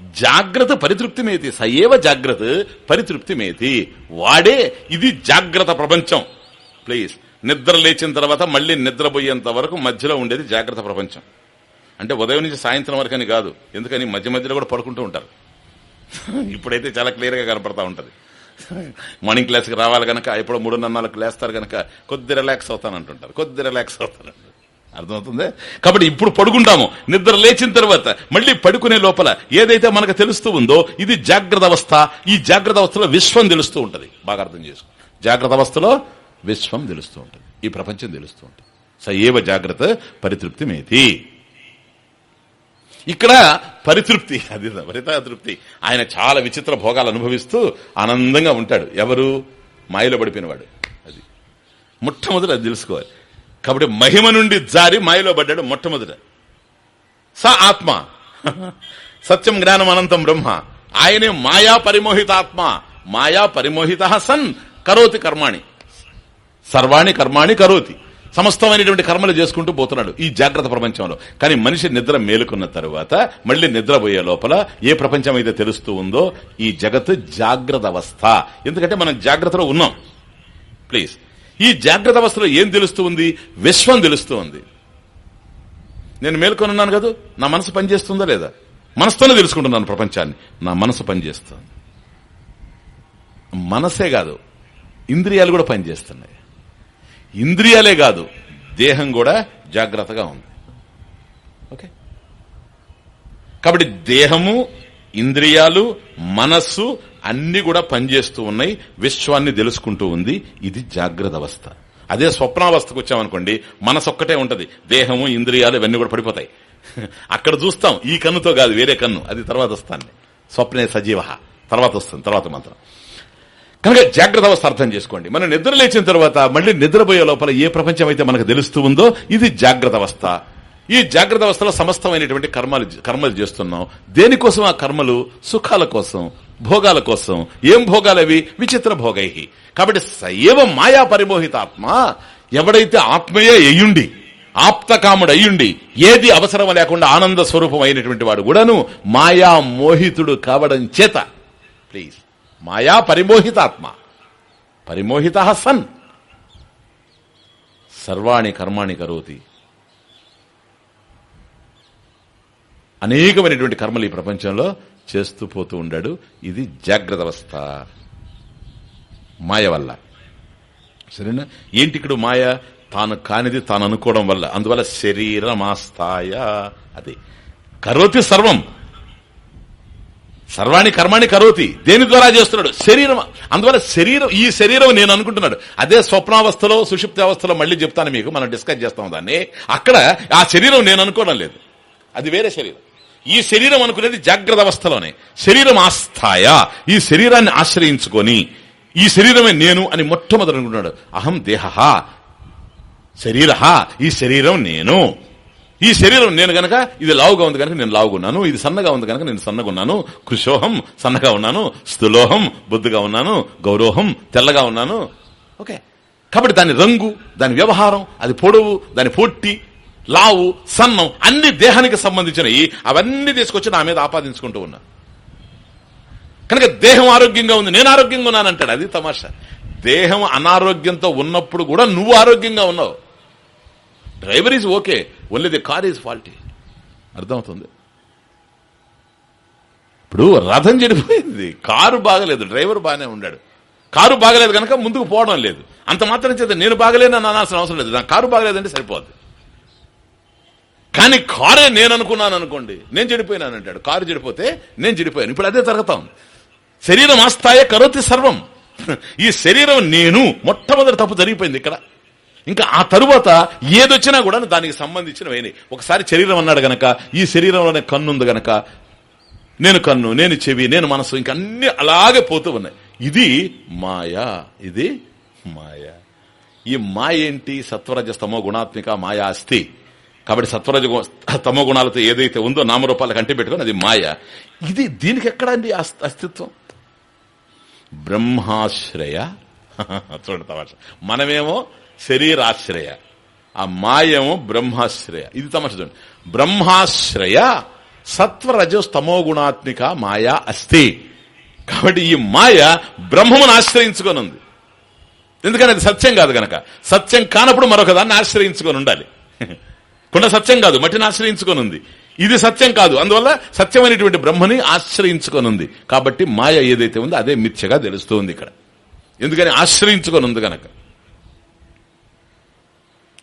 జాగ్రత్త పరితృప్తిమేతి సయేవ జాగ్రత్త పరితృప్తిమేతి. వాడే ఇది జాగ్రత్త ప్రపంచం. ప్లీజ్ నిద్ర లేచిన తర్వాత మళ్ళీ నిద్రపోయేంత వరకు మధ్యలో ఉండేది జాగ్రత్త ప్రపంచం. అంటే ఉదయం నుంచి సాయంత్రం వరకు అని కాదు. ఎందుకని? మధ్య మధ్యలో కూడా పడుకుంటూ ఉంటారు. ఇప్పుడైతే చాలా క్లియర్గా కనపడతా ఉంటది. మార్నింగ్ క్లాస్కి రావాలి కనుక ఎప్పుడో మూడున్నర నాలుగు లేస్తారు కనుక కొద్ది రిలాక్స్ అవుతానంటుంటారు. కొద్ది రిలాక్స్ అవుతానంటారు అర్థమవుతుంది? కాబట్టి ఇప్పుడు పడుకుంటాము. నిద్ర లేచిన తర్వాత మళ్ళీ పడుకునే లోపల ఏదైతే మనకు తెలుస్తూ ఉందో ఇది జాగ్రత్త అవస్థ. ఈ జాగ్రత్త అవస్థలో విశ్వం తెలుస్తూ ఉంటుంది. బాగా అర్థం చేసుకో. జాగ్రత్త అవస్థలో విశ్వం తెలుస్తూ ఉంటుంది. ఈ ప్రపంచం తెలుస్తూ ఉంటుంది. స జాగ్రత్త పరితృప్తి మేతి ఇక్కడ పరితృప్తి అది పరితృప్తి. ఆయన చాలా విచిత్ర భోగాలు అనుభవిస్తూ ఆనందంగా ఉంటాడు. ఎవరు? మాయలో పడిపోయినవాడు అది. మొట్టమొదటి అది తెలుసుకోవాలి. కాబట్టి మహిమ నుండి జారి మాయలో పడ్డాడు మొట్టమొదట. స ఆత్మ. సత్యం జ్ఞానం అనంతం బ్రహ్మ. ఆయనే మాయా పరిమోహిత ఆత్మ. మాయా పరిమోహిత సన్. కరోతి కర్మాణి. సర్వాణి కర్మాణి కరోతి. సమస్తమైనటువంటి కర్మలు చేసుకుంటూ పోతున్నాడు ఈ జాగ్రత్త ప్రపంచంలో. కానీ మనిషి నిద్ర మేలుకున్న తరువాత మళ్ళీ నిద్రపోయే లోపల ఏ ప్రపంచం అయితే తెలుస్తూ ఉందో ఈ జగత్ జాగ్రత్త అవస్థ. ఎందుకంటే మనం జాగ్రత్తలో ఉన్నాం. ప్లీజ్. ఈ జాగ్రత్త అవస్థలో ఏం తెలుస్తూ ఉంది? విశ్వం తెలుస్తూ ఉంది. నేను మేల్కొని ఉన్నాను కదా? నా మనసు పనిచేస్తుందా లేదా? మనసుతోనే తెలుసుకుంటున్నాను ప్రపంచాన్ని. నా మనసు పనిచేస్తుంది. మనసే కాదు ఇంద్రియాలు కూడా పనిచేస్తున్నాయి. ఇంద్రియాలే కాదు దేహం కూడా జాగ్రత్తగా ఉంది. ఓకే? కాబట్టి దేహము ఇంద్రియాలు మనస్సు అన్ని కూడా పనిచేస్తూ ఉన్నాయి విశ్వాన్ని తెలుసుకుంటూ ఉంది. ఇది జాగ్రత్త అవస్థ. అదే స్వప్నావస్థకు వచ్చామనుకోండి మనసు ఒక్కటే ఉంటది. దేహము ఇంద్రియాలు ఇవన్నీ కూడా పడిపోతాయి. అక్కడ చూస్తాం ఈ కన్నుతో కాదు వేరే కన్ను. అది తర్వాత వస్తాను స్వప్నే సజీవ. తర్వాత వస్తుంది తర్వాత మంత్రం. కనుక జాగ్రత్త అవస్థ అర్థం చేసుకోండి. మనం నిద్ర లేచిన తర్వాత మళ్ళీ నిద్రపోయే లోపల ఏ ప్రపంచం అయితే మనకు తెలుస్తూ ఉందో ఇది జాగ్రత్త అవస్థ. ఈ జాగ్రత్త అవస్థలో సమస్తమైనటువంటి కర్మలు కర్మలు చేస్తున్నాం. దేనికోసం ఆ కర్మలు? సుఖాల కోసం. భోగాల కోసం. ఏం భోగాలవి? విచిత్ర భోగై కాబట్టి సయేవ మాయా పరిమోహితాత్మ ఎవడైతే ఆత్మయే అయ్యుండి ఆప్తకాముడు అయ్యుండి ఏది అవసరం లేకుండా ఆనంద స్వరూపం అయినటువంటి వాడు కూడాను మాయా మోహితుడు కావడం చేత. ప్లీజ్. మాయా పరిమోహితాత్మ. పరిమోహిత సన్. సర్వాణి కర్మాణి కరోతి. అనేకమైనటువంటి కర్మలు ఈ ప్రపంచంలో చేస్తూ పోతూ ఉండాడు. ఇది జాగ్రత్త అవస్థ. మాయ వల్ల. సరేనా? ఏంటి ఇక్కడ మాయ? తాను కానిది తాను అనుకోవడం వల్ల. అందువల్ల శరీరమాస్తాయ అది. కరోతి సర్వం. సర్వాణి కర్మాణి కరోతి. దేని ద్వారా చేస్తున్నాడు? శరీరం. అందువల్ల శరీరం ఈ శరీరం నేను అనుకుంటున్నాడు. అదే స్వప్నావస్థలో సుషిప్త అవస్థలో మళ్ళీ చెప్తాను మీకు. మనం డిస్కస్ చేస్తాం దాన్ని. అక్కడ ఆ శరీరం నేను అనుకోవడం లేదు. అది వేరే శరీరం. ఈ శరీరం అనుకునేది జాగ్రత్త అవస్థలోనే. శరీరం ఆస్థాయ. ఈ శరీరాన్ని ఆశ్రయించుకొని ఈ శరీరమే నేను అని మొట్టమొదటి అనుకుంటున్నాడు అహం దేహ శరీర ఈ శరీరం నేను. ఈ శరీరం నేను గనక ఇది లావుగా ఉంది కనుక నేను లావుగున్నాను. ఇది సన్నగా ఉంది కనుక నేను సన్నగా ఉన్నాను కృషోహం సన్నగా ఉన్నాను. స్థులోహం బుద్ధిగా ఉన్నాను. గౌరవం తెల్లగా ఉన్నాను. ఓకే. కాబట్టి దాని రంగు దాని వ్యవహారం అది పొడవు దాని పొట్టి లావు సన్నం అన్ని దేహానికి సంబంధించినవి అవన్నీ తీసుకొచ్చి నా మీద ఆపాదించుకుంటూ ఉన్నా. కనుక దేహం ఆరోగ్యంగా ఉంది నేను ఆరోగ్యంగా ఉన్నానంటాడు. అది తమాషా. దేహం అనారోగ్యంతో ఉన్నప్పుడు కూడా నువ్వు ఆరోగ్యంగా ఉన్నావు. Driver is okay only the car is faulty. అర్థమవుతుంది? ఇప్పుడు రథం చెడిపోయింది. కారు బాగలేదు డ్రైవర్ బాగానే ఉన్నాడు. కారు బాగలేదు కనుక ముందుకు పోవడం లేదు. అంత మాత్రం చేత నేను బాగలేనని అనాల్సిన అవసరం లేదు. నా కారు బాగలేదంటే సరిపోద్ది. కానీ కారే నేను అనుకున్నాను అనుకోండి నేను చెడిపోయినాను అంటాడు. కారు చెడిపోతే నేను చెడిపోయాను. ఇప్పుడు అదే జరుగుతాం శరీరం ఆస్తాయే కరోతి సర్వం. ఈ శరీరం నేను మొట్టమొదటి తప్పు జరిగిపోయింది ఇక్కడ. ఇంకా ఆ తరువాత ఏదొచ్చినా కూడా దానికి సంబంధించినవి ఒకసారి శరీరం అన్నాడు గనక ఈ శరీరంలోనే కన్ను ఉంది గనక నేను కన్ను నేను చెవి నేను మనసు ఇంక అన్ని అలాగే పోతూ ఉన్నాయి. ఇది మాయా ఇది మాయా. ఈ మాయ ఏంటి సత్వరజస్తమో గుణాత్మిక మాయా అస్థి కాబట్టి సత్వరజ తమో గుణాలతో ఏదైతే ఉందో నామరూపాలకు కంటి పెట్టుకొని అది మాయ. ఇది దీనికి ఎక్కడండి అస్తిత్వం? బ్రహ్మాశ్రయ. చూడండి మనమేమో శరీరాశ్రయ. ఆ మాయేమో బ్రహ్మాశ్రయ. ఇది తమాష చూడండి. బ్రహ్మాశ్రయ సత్వరజస్తమో గుణాత్మిక మాయా అస్థి కాబట్టి ఈ మాయ బ్రహ్మమును ఆశ్రయించుకొని ఉంది ఎందుకని అది సత్యం కాదు గనక. సత్యం కానప్పుడు మరొక దాన్ని ఆశ్రయించుకొని ఉండాలి కొండ సత్యం కాదు మట్టిని ఆశ్రయించుకొని ఉంది ఇది సత్యం కాదు అందువల్ల సత్యమైనటువంటి బ్రహ్మని ఆశ్రయించుకొని ఉంది కాబట్టి మాయ ఏదైతే ఉందో అదే మిథ్యగా తెలుస్తూ ఉంది ఇక్కడ. ఎందుకని? ఆశ్రయించుకొని ఉంది గనక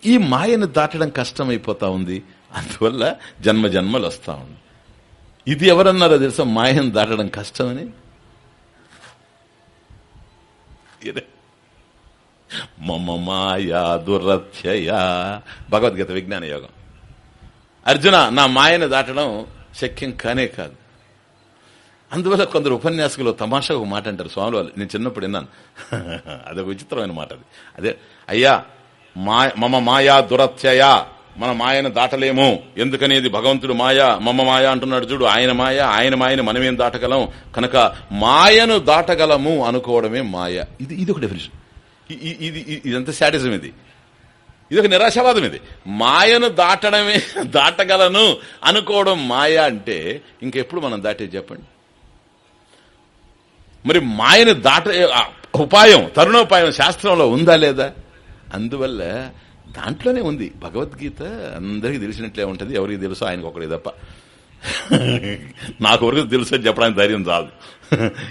ఈ మాయను దాటడం కష్టమైపోతా ఉంది అందువల్ల జన్మ జన్మలు వస్తా ఉంది ఇది ఎవరన్నారో తెలుసా? మాయను దాటడం కష్టమని? మమ మాయా దురత్యయ భగవద్గీత విజ్ఞాన యోగం. అర్జున నా మాయను దాటడం శక్యం కానే కాదు. అందువల్ల కొందరు ఉపన్యాసకులు తమాషా ఒక మాట అంటారు. స్వాములు వాళ్ళు నేను చిన్నప్పుడు విన్నాను. అదొక విచిత్రమైన మాట అది. అదే అయ్యా మా మమ మాయా దురత్యయ మన మాయను దాటలేము. ఎందుకనేది భగవంతుడు మాయ మమ్మ మాయ అంటున్నాడు చూడు. ఆయన మాయ ఆయన మాయను మనమేం దాటగలం? కనుక మాయను దాటగలము అనుకోవడమే మాయ. ఇది ఇది ఒక డెఫినేషన్ ఇది ఇదంతా శాటిజం ఇది. ఇది ఒక నిరాశావాదం ఇది. మాయను దాటడమే దాటగలను అనుకోవడం మాయ అంటే ఇంకెప్పుడు మనం దాటే చెప్పండి. మరి మాయను దాట ఉపాయం తరుణోపాయం శాస్త్రంలో ఉందా లేదా? అందువల్ల దాంట్లోనే ఉంది. భగవద్గీత అందరికీ తెలిసినట్లే ఉంటుంది. ఎవరికి తెలుసు ఆయనకు ఒకటి తప్ప. నాకు వరకు తెలుసు అని చెప్పడానికి ధైర్యం చాలు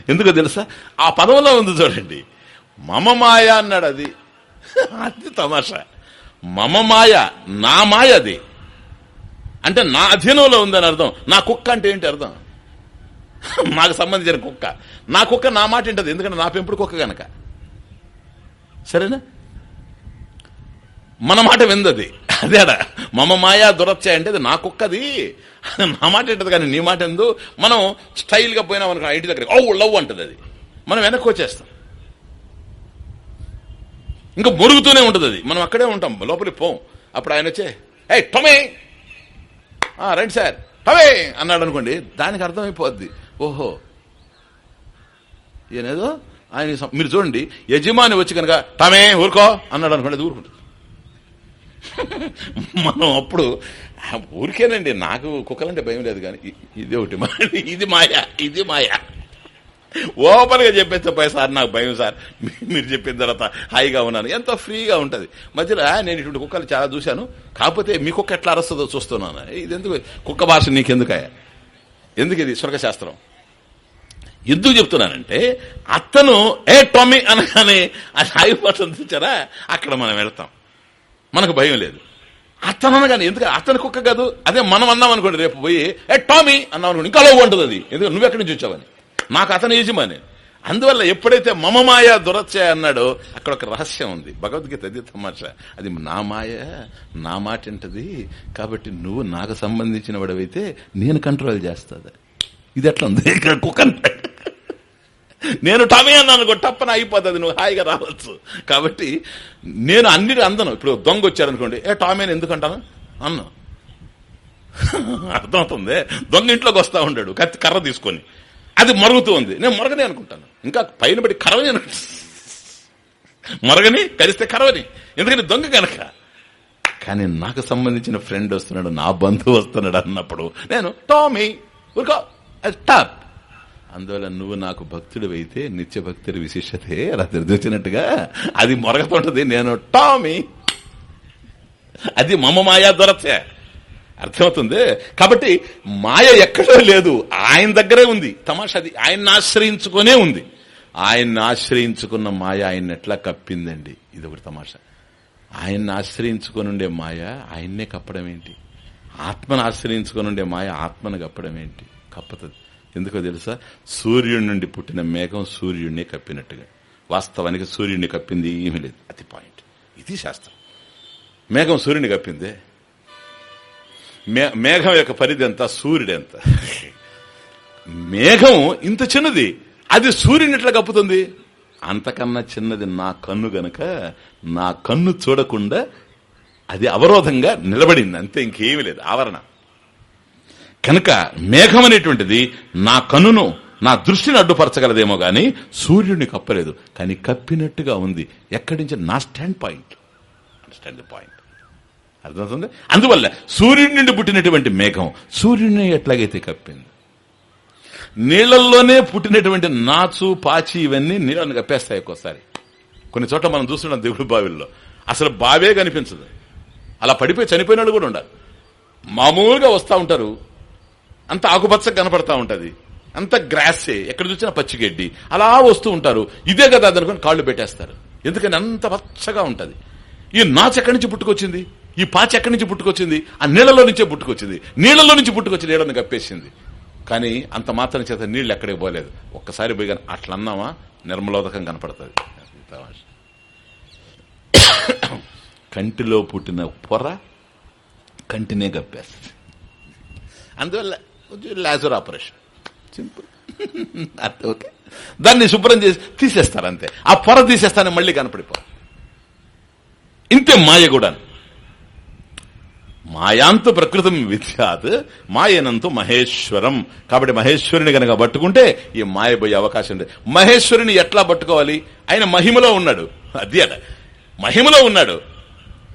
ఎందుకు తెలుసా? ఆ పదంలో ఉంది చూడండి. మమ మాయ అన్నాడు అది. అది తమాషా. మమ మాయ నా మాయ అది. అంటే నా అధీనంలో ఉందని అర్థం. నా కుక్క అంటే ఏంటి అర్థం? నాకు సంబంధించిన కుక్క. నా కుక్క నా మాట ఏంటది ఎందుకంటే నా పెంపుడు కుక్క గనక. సరేనా? మన మాట విందది. అదేడా మమ మాయా దురత్య అంటే అది నా కుక్కది. నా మాట ఏంటది కానీ నీ మాట ఎందు మనం స్టైల్గా పోయినాం అనుకో ఇంటి దగ్గర ఓ లవ్ అంటది అది. మనం వెనక్కి వచ్చేస్తాం. ఇంకా మురుగుతూనే ఉంటుంది అది. మనం అక్కడే ఉంటాం. లోపలికి పోం. అప్పుడు ఆయన వచ్చే ఏ టొమే! ఆ, రండి సార్. టమే! అన్నాడు అనుకోండి. దానికి అర్థమైపోద్ది. ఓహో. ఏనేదో ఆయన మీరు చూడండి యజమాని వచ్చి కనుక టమే ఊరుకో! అన్నాడు అనుకోండి అది ఊరుకుంటుంది. మనం అప్పుడు ఊరికేనండి నాకు కుక్కలంటే భయం లేదు కానీ ఇది ఒకటి ఇది మాయ ఇది మాయ. ఓపెన్గా చెప్పేస్తే పోయి సార్ నాకు భయం సార్. మీరు చెప్పిన తర్వాత హాయిగా ఉన్నాను. ఎంతో ఫ్రీగా ఉంటది. మధ్యలో నేను ఇటువంటి కుక్కలు చాలా చూశాను. కాకపోతే మీ కుక్క ఎట్లా అరుస్తుందో చూస్తున్నాను. ఇది ఎందుకు కుక్క భాష నీకెందుకయ్యా? ఎందుకు ఇది? స్వర్గశాస్త్రం. ఎందుకు చెప్తున్నానంటే అతను ఏ టొమ్మి అనగానే అది ఆగిపోతుంది చూచారా? అక్కడ మనం వెళ్తాం. మనకు భయం లేదు. అతను అనగానే ఎందుకు? అతని కుక్క కాదు. అదే మనం అన్నాం అనుకోండి రేపు పోయి ఏ టామీ అన్నాం అనుకోండి ఇంకా అలా ఉంటుంది అది. ఎందుకు? నువ్వు ఎక్కడి నుంచి వచ్చావని? నాకు అతను యజమాని. అందువల్ల ఎప్పుడైతే మమ మాయ దురత్య అన్నాడో అక్కడ ఒక రహస్యం ఉంది. భగవద్గీత అది తమాష. అది నా మాయ నా మాట ఏంటది కాబట్టి నువ్వు నాకు సంబంధించిన వాడవైతే నేను కంట్రోల్ చేస్తాది. ఇది ఎట్లా ఉంది? ఇక్కడ కుక్క నేను టమే అన్నాను టప్పన అయిపోతుంది. నువ్వు హాయిగా రావచ్చు. కాబట్టి నేను అన్నిటి అందను. ఇప్పుడు దొంగ వచ్చారనుకోండి ఏ టామేని ఎందుకంటాను? అన్నా. అర్థమవుతుంది. దొంగ ఇంట్లోకి వస్తా ఉంటాడు కత్తి కర్ర తీసుకొని. అది మరుగుతూ ఉంది. నేను మొరగని అనుకుంటాను. ఇంకా పైన పడి కరవని మరగని కరిస్తే కరవని. ఎందుకంటే దొంగ కనుక కానీ నాకు సంబంధించిన ఫ్రెండ్ వస్తున్నాడు నా బంధువు వస్తున్నాడు అన్నప్పుడు నేను టామీ ఊరుకో. టాప్ అందువల్ల నువ్వు నాకు భక్తుడు అయితే నిత్య భక్తుడి విశిష్టతే అలా తెలిసినట్టుగా అది మొరగతుంటది. నేను టామీ. అది మమ మాయా దొరచే అర్థమవుతుంది? కాబట్టి మాయ ఎక్కడో లేదు. ఆయన దగ్గరే ఉంది. తమాషాది. ఆయన్ని ఆశ్రయించుకునే ఉంది. ఆయన్ని ఆశ్రయించుకున్న మాయ ఆయన ఎట్లా కప్పిందండి? ఇది ఒకటి తమాషా. ఆయన్ని ఆశ్రయించుకొని ఉండే మాయ ఆయన్నే కప్పడం ఏంటి? ఆత్మను ఆశ్రయించుకొని ఉండే మాయ ఆత్మను కప్పడం ఏంటి? కప్పుతుంది. ఎందుకో తెలుసా? సూర్యుడి నుండి పుట్టిన మేఘం సూర్యుడిని కప్పినట్టుగా. వాస్తవానికి సూర్యుడిని కప్పింది ఏమీ లేదు. అది పాయింట్. ఇది శాస్త్రం. మేఘం సూర్యుని కప్పిందే. మేఘం యొక్క పరిధి ఎంత? సూర్యుడు ఎంత? మేఘం ఇంత చిన్నది. అది సూర్యుని ఎట్లా కప్పుతుంది? అంతకన్నా చిన్నది నా కన్ను గనక నా కన్ను చూడకుండా అది అవరోధంగా నిలబడింది. అంతే ఇంకేమీ లేదు. ఆవరణ. కనుక మేఘం అనేటువంటిది నా కన్నును నా దృష్టిని అడ్డుపరచగలదేమో గాని సూర్యుడిని కప్పలేదు. కానీ కప్పినట్టుగా ఉంది. ఎక్కడి నుంచి? నా స్టాండ్ పాయింట్. Stand point. అర్థమవుతుంది? అందువల్ల సూర్యుడి నుండి పుట్టినటువంటి మేఘం సూర్యుడిని ఎట్లాగైతే కప్పింది? నీళ్ళల్లోనే పుట్టినటువంటి నాచు పాచి ఇవన్నీ నీళ్ళని కప్పేస్తాయి ఒక్కోసారి. కొన్ని చోట్ల మనం చూస్తున్నాం దేవుడు బావిల్లో. అసలు బావే కనిపించదు. అలా పడిపోయి చనిపోయిన వాళ్ళు కూడా ఉండాలి. మామూలుగా వస్తూ ఉంటారు. అంత ఆకుపచ్చగా కనపడతా ఉంటుంది. అంత గ్రాసే ఎక్కడ చూసినా పచ్చిగడ్డి అలా వస్తూ ఉంటారు. ఇదే కదా అది కాళ్ళు పెట్టేస్తారు. ఎందుకని అంత పచ్చగా ఉంటుంది. ఈ నాచు ఎక్కడి నుంచి పుట్టుకొచ్చింది? ఈ పాచి ఎక్కడి నుంచి పుట్టుకొచ్చింది? ఆ నీళ్ళలో నుంచే పుట్టుకొచ్చింది. నీళ్ళలో నుంచి పుట్టుకొచ్చి నీళ్ళని కప్పేసింది. కానీ అంత మాత్రం చేత నీళ్ళు ఎక్కడికి పోలేదు. ఒక్కసారి పోయి కానీ అట్లా అన్నామా నిర్మలోదకం కనపడుతుంది. కంటిలో పుట్టిన పొర కంటినే కప్పేస్తుంది. అందువల్ల లాజర్ ఆపరేషన్ సింపుల్ అంతే ఓకే. దాన్ని శుభ్రం చేసి తీసేస్తారు అంతే. ఆ పొర తీసేస్తానే మళ్ళీ కనపడిపో ఇంతే మాయ కూడా మాయాంతు ప్రకృతం విద్యాత్ మాయనంతు మహేశ్వరం. కాబట్టి మహేశ్వరుని గనక పట్టుకుంటే ఈ మాయపోయే అవకాశం ఉంది మహేశ్వరుని ఎట్లా పట్టుకోవాలి? ఆయన మహిమలో ఉన్నాడు. అది అట మహిమలో ఉన్నాడు.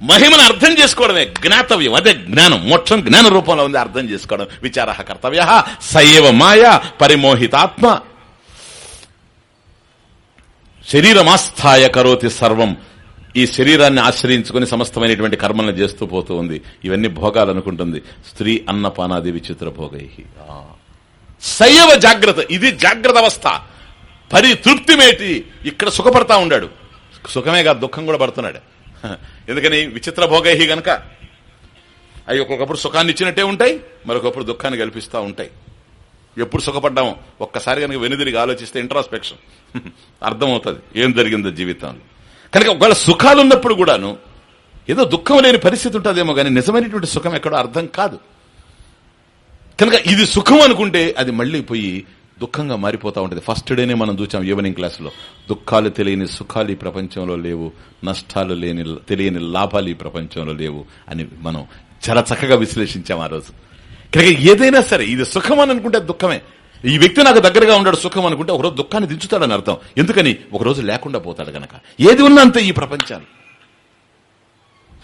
మహిమను అర్థం చేసుకోవడమే జ్ఞాతవ్యం. అదే జ్ఞానం. మోక్షం జ్ఞాన రూపంలో ఉంది. అర్థం చేసుకోవడం. విచార కర్తవ్య. సయవ మాయ పరిమోహితాత్మ. శరీరమాస్థాయ కరోతి సర్వం. ఈ శరీరాన్ని ఆశ్రయించుకుని సమస్తమైనటువంటి కర్మలను చేస్తూ పోతూ ఉంది. ఇవన్నీ భోగాలు అనుకుంటుంది. స్త్రీ అన్నపానాది విచిత్ర భోగై శైవ జాగ్రత్త. ఇది జాగ్రత్త అవస్థ. పరితృప్తి మేటి ఇక్కడ సుఖపడతా ఉండాడు. సుఖమే కాదు దుఃఖం కూడా పడుతున్నాడు. ఎందుకని? విచిత్ర భోగై గనక. అవి ఒక్కొక్కప్పుడు సుఖాన్ని ఇచ్చినట్టే ఉంటాయి మరొకప్పుడు దుఃఖాన్ని కల్పిస్తూ ఉంటాయి. ఎప్పుడు సుఖపడ్డామో? ఒక్కసారి కనుక వెనుదిరిగి ఆలోచిస్తే ఇంట్రాస్పెక్షన్ అర్థమవుతుంది. ఏం జరిగిందో జీవితంలో. కనుక ఒకవేళ సుఖాలు ఉన్నప్పుడు కూడాను ఏదో దుఃఖం లేని పరిస్థితి ఉంటుందేమో కానీ నిజమైనటువంటి సుఖం ఎక్కడో అర్థం కాదు. కనుక ఇది సుఖం అనుకుంటే అది మళ్ళీ పోయి దుఃఖంగా మారిపోతా ఉంటుంది. ఫస్ట్ డేనే మనం చూసాం ఈవినింగ్ క్లాసులో దుఃఖాలు తెలియని సుఖాలు ఈ ప్రపంచంలో లేవు. నష్టాలు లేని తెలియని లాభాలు ఈ ప్రపంచంలో లేవు అని మనం చాలా చక్కగా విశ్లేషించాం ఆ రోజు. కనుక ఏదైనా సరే ఇది సుఖం అని అనుకుంటే దుఃఖమే. ఈ వ్యక్తి నాకు దగ్గరగా ఉన్నాడు సుఖం అనుకుంటే ఒకరోజు దుఃఖాన్ని దించుతాడని అర్థం. ఎందుకని? ఒకరోజు లేకుండా పోతాడు గనక. ఏది ఉన్నంత ఈ ప్రపంచాలు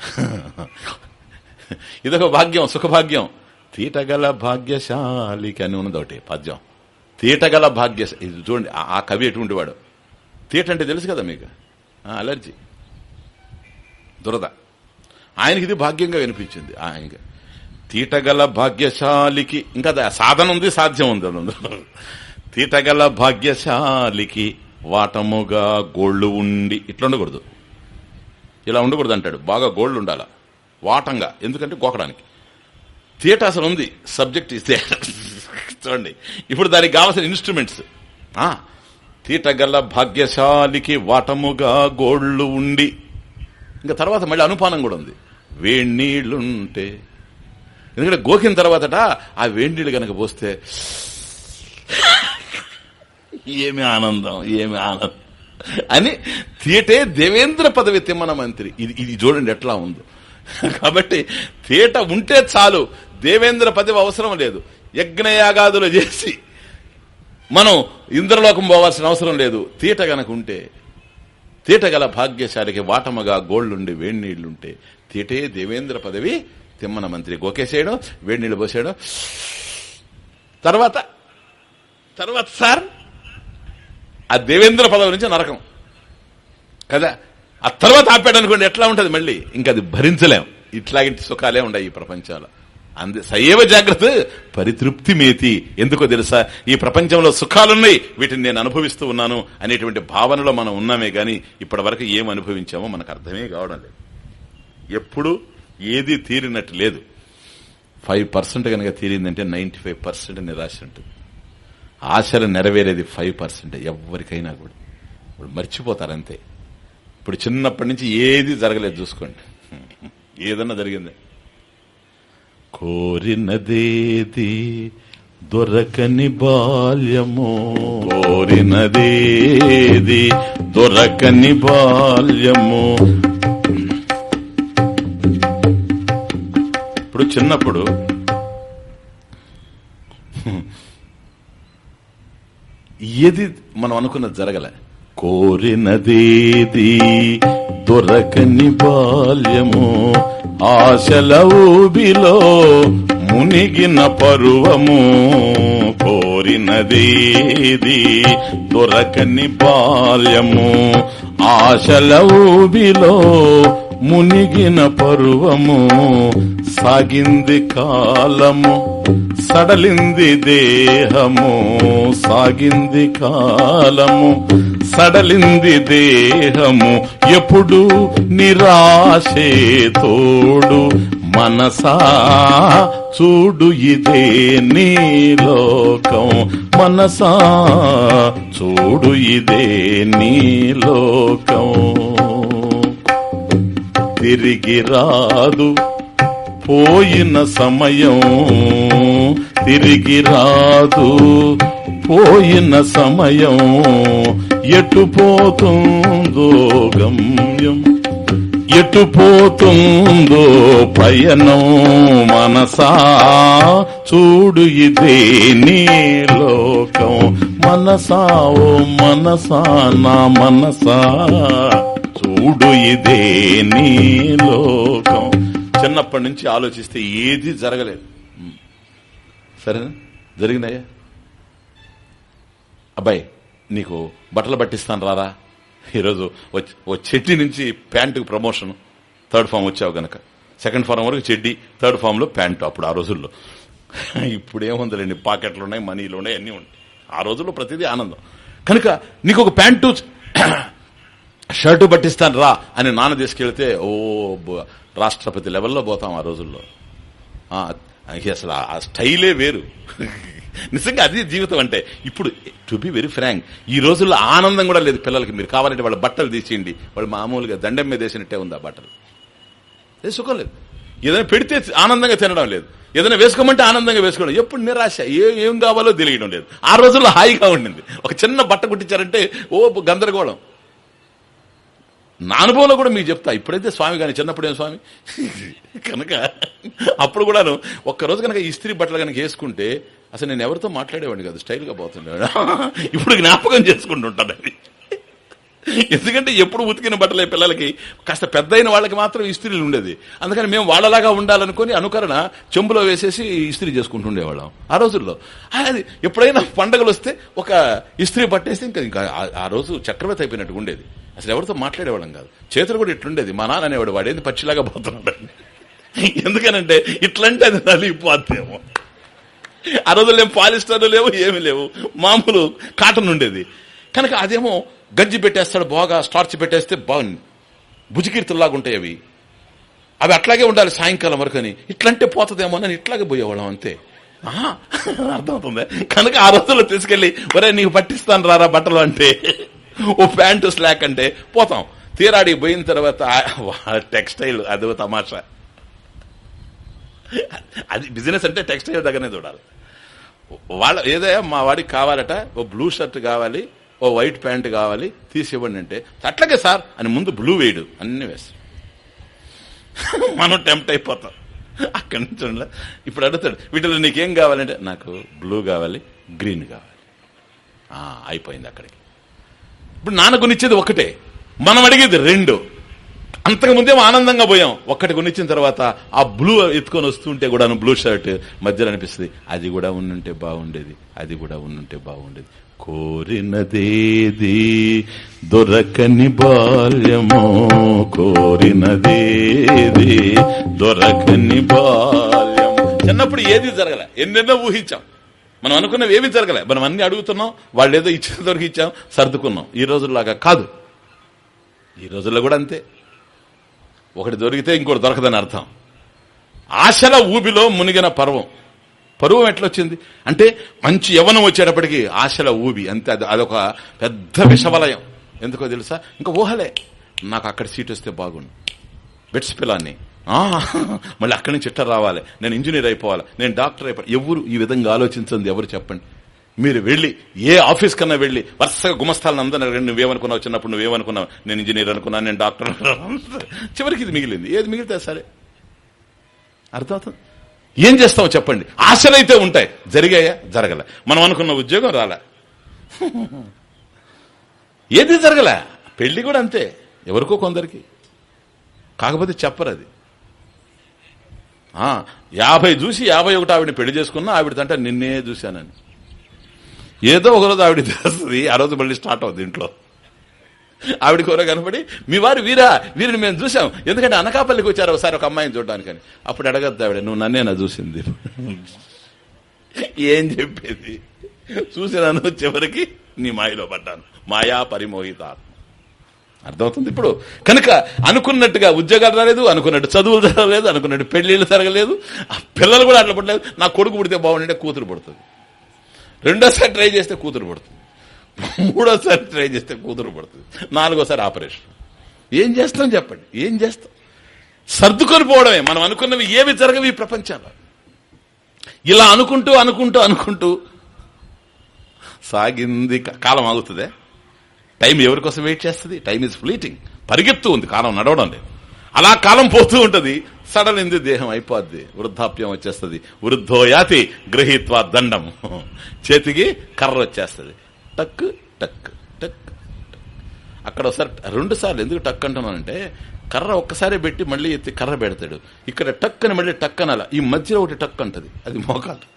ఇదొక భాగ్యం సుఖభాగ్యం. తీటగల భాగ్యశాలికి అని ఉన్నది ఒకటి పద్యం. తీటగల భాగ్య ఇది చూడండి ఆ- కవి ఎటువంటి వాడు? తీట అంటే తెలుసు కదా మీకు? అలర్జీ. దురద. ఆయనకి ఇది భాగ్యంగా వినిపించింది. ఆయనకి తీటగల భాగ్యశాలికి ఇంకా సాధన ఉంది సాధ్యం ఉంది అందులో. తీటగల భాగ్యశాలికి వాటముగా గోళ్ళు ఉండి ఇట్లా ఉండకూడదు. ఇలా ఉండకూడదు అంటాడు. బాగా గోళ్ళు ఉండాల. వాటంగా ఎందుకంటే గోకడానికి. థియేట అసలు ఉంది సబ్జెక్ట్ ఇస్తే చూడండి. ఇప్పుడు దానికి కావాల్సిన ఇన్స్ట్రుమెంట్స్. తీటగల భాగ్యశాలికి వాటముగా గోళ్ళు ఉండి ఇంకా తర్వాత మళ్ళీ అనుపానం కూడా ఉంది. వేణీళ్ళుంటే ఎందుకంటే గోకిన తర్వాతట ఆ వేండిలు గనక పోస్తే ఏమి ఆనందం ఏమి ఆనందం. అని తీటే దేవేంద్ర పదవి తిమ్మన మంత్రి. ఇది ఇది చూడండి ఎట్లా ఉందో. కాబట్టి తీట ఉంటే చాలు దేవేంద్ర పదవి అవసరం లేదు. యజ్ఞయాగాదులు చేసి మనం ఇంద్రలోకం పోవాల్సిన అవసరం లేదు. తీట గనక ఉంటే తీట గల భాగ్యశాలికి వాటమగా గోళ్ళుండి వేణీళ్ళుంటే తీటే దేవేంద్ర పదవి తిమ్మన మంత్రి గోకేసేయడం నీళ్ళు పోసేయడం తర్వాత తర్వాత సార్ ఆ దేవేంద్ర పదవి నుంచి నరకం. కదా? ఆ తర్వాత ఆపాడు అనుకోండి ఎట్లా ఉంటుంది మళ్ళీ? ఇంకా అది భరించలేం. ఇట్లాంటి సుఖాలే ఉన్నాయి ఈ ప్రపంచంలో. అందు సయవ జాగ్రత్త పరితృప్తి మేతి. ఎందుకో తెలుసా? ఈ ప్రపంచంలో సుఖాలున్నాయి వీటిని నేను అనుభవిస్తూ ఉన్నాను అనేటువంటి భావనలో మనం ఉన్నామే గాని ఇప్పటి వరకు ఏం అనుభవించామో మనకు అర్థమే కావడం లేదు. ఎప్పుడు ఏది తీరినట్టు లేదు. ఫైవ్ పర్సెంట్ కనుక తీరిందంటే నైన్టీ ఫైవ్ పర్సెంట్ నిరాశ ఉంటుంది. ఆశలు నెరవేరేది ఫైవ్ పర్సెంట్ ఎవరికైనా కూడా. ఇప్పుడు మర్చిపోతారు అంతే. ఇప్పుడు చిన్నప్పటి నుంచి ఏది జరగలేదు చూసుకోండి. ఏదన్నా జరిగింది. కోరినదేది దొరకని బాల్యము. కోరినదేది దొరకని బాల్యము. ఇప్పుడు చిన్నప్పుడు ఏది మనం అనుకున్నది జరగలే. కోరినదేది దొరకని బాల్యము ఆశల ఊబిలో మునిగిన పరువము. కోరినదేది దొరకని బాల్యము ఆశల ఊబిలో మునిగిన పరువము సాగింది కాలము సడలింది దేహము సాగింది కాలము సడలింది దేహము. ఎప్పుడు నిరాశే తోడు మనసా చూడు ఇదే నీ లోకం. మనసా చూడు ఇదే నీ లోకం. తిరిగి రాదు పోయిన సమయం తిరిగి రాదు పోయిన సమయం ఎటు పోతుందో గమ్యం. ఎటు పోతుందో పయనం మనసా. చూడు ఇదే నీ లోకం. మనసా ఓ మనసా నా మనసా. చూడు ఇదే నీ లోకం. చిన్నప్పటి నుంచి ఆలోచిస్తే ఏది జరగలేదు. సరేనా? జరిగినాయా అబ్బాయి నీకు బట్టలు పట్టిస్తాను రారా? ఈరోజు ఓ చెడ్డి నుంచి ప్యాంటుకు ప్రమోషన్ థర్డ్ ఫామ్ వచ్చావు గనక. సెకండ్ ఫారం వరకు చెడ్డి థర్డ్ ఫామ్లో ప్యాంటు అప్పుడు ఆ రోజుల్లో. ఇప్పుడు ఏముందిలేండి పాకెట్లు ఉన్నాయి మనీలు ఉన్నాయి అన్నీ ఉన్నాయి ఆ రోజుల్లో ప్రతిదీ ఆనందం. కనుక నీకు ఒక ప్యాంటు షర్టు పట్టిస్తాను రా అని నాన్న తీసుకెళ్తే ఓ రాష్ట్రపతి లెవెల్లో పోతాం ఆ రోజుల్లో. అసలు ఆ- స్టైలే వేరు. నిజంగా అది జీవితం అంటే ఇప్పుడు టు బి వెరీ ఫ్రాంక్ ఈ రోజుల్లో ఆనందం కూడా లేదు పిల్లలకి. మీరు కావాలంటే వాళ్ళ బట్టలు తీసేయండి. వాళ్ళు మామూలుగా దండం మీద వేసినట్టే ఉంది ఆ బట్టలు. ఏ సుఖం లేదు. ఏదైనా పెడితే ఆనందంగా తినడం లేదు. ఏదైనా వేసుకోమంటే ఆనందంగా వేసుకోవడం ఎప్పుడు నిరాశ ఏ ఏం కావాలో తెలియడం లేదు. ఆ రోజుల్లో హాయిగా ఉండింది. ఒక చిన్న బట్ట కుట్టించారంటే ఓ గందరగోళం. నా అనుభవంలో కూడా మీకు చెప్తా. ఇప్పుడైతే స్వామి కానీ చిన్నప్పుడు ఏం స్వామి? కనుక అప్పుడు కూడాను ఒక్కరోజు కనుక ఇస్త్రీ బట్టలు కనుక వేసుకుంటే అసలు నేను ఎవరితో మాట్లాడేవాడిని కాదు స్టైల్గా పోతుండే ఇప్పుడు జ్ఞాపకం చేసుకుంటుంటాను అది. ఎందుకంటే ఎప్పుడు ఉతికిన బట్టలే పిల్లలకి కాస్త పెద్దయిన వాళ్ళకి మాత్రం ఇస్త్రీలు ఉండేది. అందుకని మేము వాళ్ళలాగా ఉండాలనుకుని అనుకరణ చెంబులో వేసేసి ఇస్త్రీ చేసుకుంటుండేవాళ్ళం ఆ రోజుల్లో. అది ఎప్పుడైనా పండగలు వస్తే ఒక ఇస్త్రీ పట్టేస్తే ఇంకా ఇంకా ఆ- రోజు చక్రవర్తి అయిపోయినట్టు ఉండేది. అసలు ఎవరితో మాట్లాడేవాళ్ళం కాదు. చేతులు కూడా ఇట్లుండేది. మా నాన్న అనేవాడు వాడేది పచ్చిలాగా పోతున్నాడు? ఎందుకనంటే ఇట్లంటే అది నలిగిపోతేమో ఆ రోజుల్లో ఏం పాలిస్టర్లు లేవు ఏమీ లేవు. మామూలు కాటన్ ఉండేది. కనుక అదేమో గజ్జి పెట్టేస్తాడు బాగా స్టార్చ్ పెట్టేస్తే బాగుంది భుజకీర్తుల్లాగా ఉంటాయి అవి అవి అట్లాగే ఉండాలి సాయంకాలం వరకు అని. ఇట్లంటే పోతుందేమో అని ఇట్లాగే పోయేవాళ్ళం అంతే. ఆహా, అర్థమవుతుంది. కనుక ఆ రోజుల్లో తీసుకెళ్ళి ఒరే నీకు పట్టిస్తాను రారా బట్టలు అంటే ఓ ప్యాంటు స్లాక్ అంటే పోతాం. తీరాడి పోయిన తర్వాత టెక్స్టైల్ అదో తమాషా. అది బిజినెస్ అంటే టెక్స్టైల్ దగ్గరనే చూడాలి. వాళ్ళ ఏదో మా వాడికి కావాలట ఓ బ్లూ షర్ట్ కావాలి ఓ వైట్ ప్యాంట్ కావాలి తీసి ఇవ్వండి అంటే అట్లాగే సార్ అని ముందు బ్లూ వేయడు అన్ని వేస్తాం మనం టెంప్ట్ అయిపోతాం. అక్కడి నుంచి ఇప్పుడు అడుగుతాడు వీటిలో నీకేం కావాలంటే నాకు బ్లూ కావాలి గ్రీన్ కావాలి. అయిపోయింది అక్కడికి. ఇప్పుడు నాన్న కొనిచ్చేది ఒకటే మనం అడిగేది రెండు. అంతకు ముందేమో ఆనందంగా పోయాం. ఒక్కటి కొనిచ్చిన తర్వాత ఆ బ్లూ ఎత్తుకొని వస్తుంటే కూడా బ్లూ షర్ట్ మధ్యలో అనిపిస్తుంది అది కూడా ఉండుంటే బాగుండేది అది కూడా ఉండుంటే బాగుండేది. కోరినదేది దొరకని బాల్యమో కోరినదేది దొరకని బాల్యం చిన్నప్పుడు ఏది జరగలే? ఎన్నెన్నో ఊహించాం. మనం అనుకున్నవి ఏమి జరగలే? మనం అన్ని అడుగుతున్నాం వాళ్ళు ఏదో ఇచ్చిన దొరికి ఇచ్చాం సర్దుకున్నాం. ఈ రోజుల్లాగా కాదు. ఈ రోజుల్లో కూడా అంతే. ఒకటి దొరికితే ఇంకోటి దొరకదని అర్థం. ఆశల ఊబిలో మునిగిన పర్వం. పరువం ఎట్లొచ్చింది? అంటే మంచి యవనం వచ్చేటప్పటికి ఆశల ఊబి అంతే. అది అదొక పెద్ద విషవలయం. ఎందుకో తెలుసా? ఇంకా ఊహలే. నాకు అక్కడ సీట్ వస్తే బాగుండు. బెట్స్ పిల్లాన్ని. మళ్ళీ అక్కడి నుంచి ఇట్ట రావాలి. నేను ఇంజనీర్ అయిపోవాలి. నేను డాక్టర్ అయిపోవాలి. ఎవరు ఈ విధంగా ఆలోచించింది? ఎవరు చెప్పండి? మీరు వెళ్ళి ఏ ఆఫీస్ కన్నా వెళ్ళి వరుసగా గుమస్తాలను అందరూ నువ్వేమనుకున్నావు చిన్నప్పుడు నువ్వేమనుకున్నావు నేను ఇంజనీర్ అనుకున్నాను నేను డాక్టర్ అనుకున్నాను. చివరికి ఇది మిగిలింది. ఏది మిగిలితే సరే. అర్థమవుతుంది? ఏం చేస్తావు చెప్పండి. ఆశలైతే ఉంటాయి. జరిగాయా? జరగలే. మనం అనుకున్న ఉద్యోగం రాలే. ఏది జరగలే? పెళ్ళి కూడా అంతే. ఎవరికో కొందరికి. కాకపోతే చెప్పరు అది. యాభై చూసి యాభై ఒకటి ఆవిడని పెళ్ళి చేసుకున్నా ఆవిడతంటే నిన్నే చూశానని. ఏదో ఒకరోజు ఆవిడ తెలుస్తుంది. ఆ రోజు మళ్ళీ స్టార్ట్ అవుతుంది ఇంట్లో. ఆవిడ కూర కనపడి మీ వారు వీరా? వీరిని మేము చూసాం ఎందుకంటే అనకాపల్లికి వచ్చారు ఒకసారి ఒక అమ్మాయిని చూడడానికని. అప్పుడు అడగద్దు ఆవిడ నువ్వు నన్నేనా చూసింది? ఏం చెప్పేది? చూసినాను చివరికి నీ మాయలో పడ్డాను. మాయా పరిమోహిత అర్థమవుతుంది ఇప్పుడు. కనుక అనుకున్నట్టుగా ఉద్యోగాలు రాలేదు అనుకున్నట్టు చదువులు జరగలేదు అనుకున్నట్టు పెళ్ళిళ్ళు జరగలేదు ఆ పిల్లలు కూడా అట్లా పడలేదు నా కొడుకు పుడితే బాగుండే కూతురు పుడుతుంది. రెండోసారి ట్రై చేస్తే కూతురు పడుతుంది. మూడోసారి ట్రై చేస్తే కూతురు పడుతుంది. నాలుగోసారి ఆపరేషన్. ఏం చేస్తాం చెప్పండి? ఏం చేస్తాం? సర్దుకొని పోవడమే. మనం అనుకున్నవి ఏవి జరగవు ఈ ఇలా అనుకుంటూ అనుకుంటూ అనుకుంటూ సాగింది. కాలం ఆగుతుందే. టైం ఎవరికోసం వెయిట్ చేస్తుంది? Time is fleeting. పరిగెత్తు ఉంది. కాలం నడవడం లేదు. అలా కాలం పోతూ ఉంటది. సడలింది దేహం అయిపోద్ది. వృద్ధాప్యం వచ్చేస్తుంది. వృద్ధోయాతి గ్రహీత్వ దండం. చేతికి కర్ర వచ్చేస్తుంది. టక్ టక్ టక్ అక్కడ ఒకసారి రెండు సార్లు ఎందుకు టక్ అంటున్నానంటే కర్ర ఒక్కసారి పెట్టి మళ్ళీ ఎత్తి కర్ర పెడతాడు. ఇక్కడ టక్ అని మళ్ళీ టక్ అనాల. ఈ మధ్యలో ఒకటి టక్ అంటది. అది మోకాలు.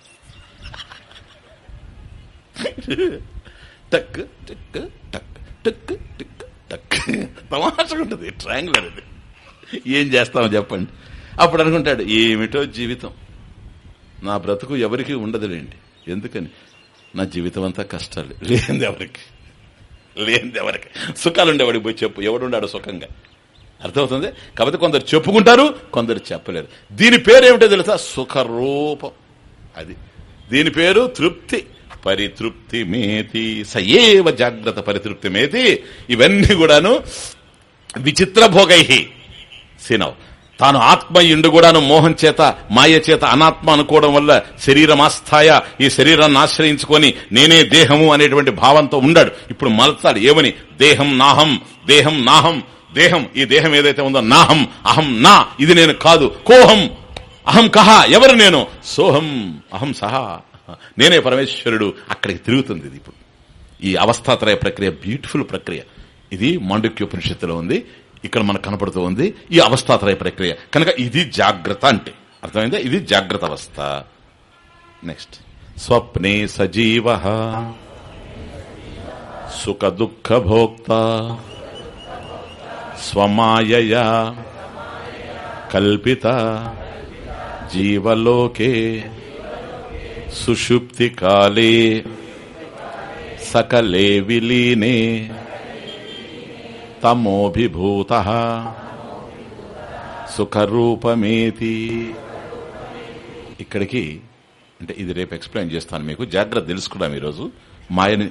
టక్ టక్ టక్ టక్ టక్ టక్. తమాషగా ఉంటుంది. ట్రయాంగులర్ అది ఏం చేస్తామో చెప్పండి. అప్పుడు అనుకుంటాడు ఏమిటో జీవితం. నా బ్రతుకు ఎవరికి ఉండదులేండి. ఎందుకని? నా జీవితం అంతా కష్టాలు. లేనిది ఎవరికి? లేనిది ఎవరికి? సుఖాలు ఉండేవాడికి పోయి చెప్పు. ఎవడున్నాడు సుఖంగా? అర్థమవుతుంది? కాబట్టి కొందరు చెప్పుకుంటారు కొందరు చెప్పలేరు. దీని పేరు ఏమిటో తెలుసా? సుఖరూపం. అది. దీని పేరు తృప్తి. పరితృప్తి మేతి. సయేవ జాగ్రత్త పరితృప్తి మేతి. ఇవన్నీ కూడాను విచిత్ర భోగై సినవ్. తాను ఆత్మ ఇండు కూడాను మోహం చేత మాయ చేత అనాత్మ అనుకోవడం వల్ల శరీరం ఆస్థాయ ఈ శరీరాన్ని ఆశ్రయించుకొని నేనే దేహము అనేటువంటి భావంతో ఉండాడు. ఇప్పుడు మలతాడు ఏమని? దేహం నాహం దేహం నాహం దేహం ఈ దేహం ఏదైతే ఉందో నాహం అహం నా ఇది నేను కాదు కోహం అహం కహ ఎవరు నేను? సోహం అహం సహా. నేనే పరమేశ్వరుడు అక్కడికి తిరుగుతుంది ఇది ఇప్పుడు. ఈ అవస్థాత్రయ ప్రక్రియ బ్యూటిఫుల్ ప్రక్రియ. ఇది మాండుక్యోపనిషత్తులో ఉంది. ఇక్కడ మనకు కనపడుతూ ఉంది ఈ అవస్థాత్రయ ప్రక్రియ. కనుక ఇది జాగ్రత్త అంటే. అర్థమైందా? ఇది జాగ్రత్త అవస్థ. నెక్స్ట్ స్వప్నే సజీవ. సుఖ దుఃఖ భోక్త స్వమాయయా. కల్పిత. జీవలోకే. సుషుప్తి కాలే సకలే విలీనే. తమోభిభూత సుఖరూపమేతి. ఇక్కడికి అంటే ఇది రేపు ఎక్స్ప్లెయిన్ చేస్తాను మీకు. జాగ్రత్త తెలుసుకున్నాం ఈరోజు. మాయని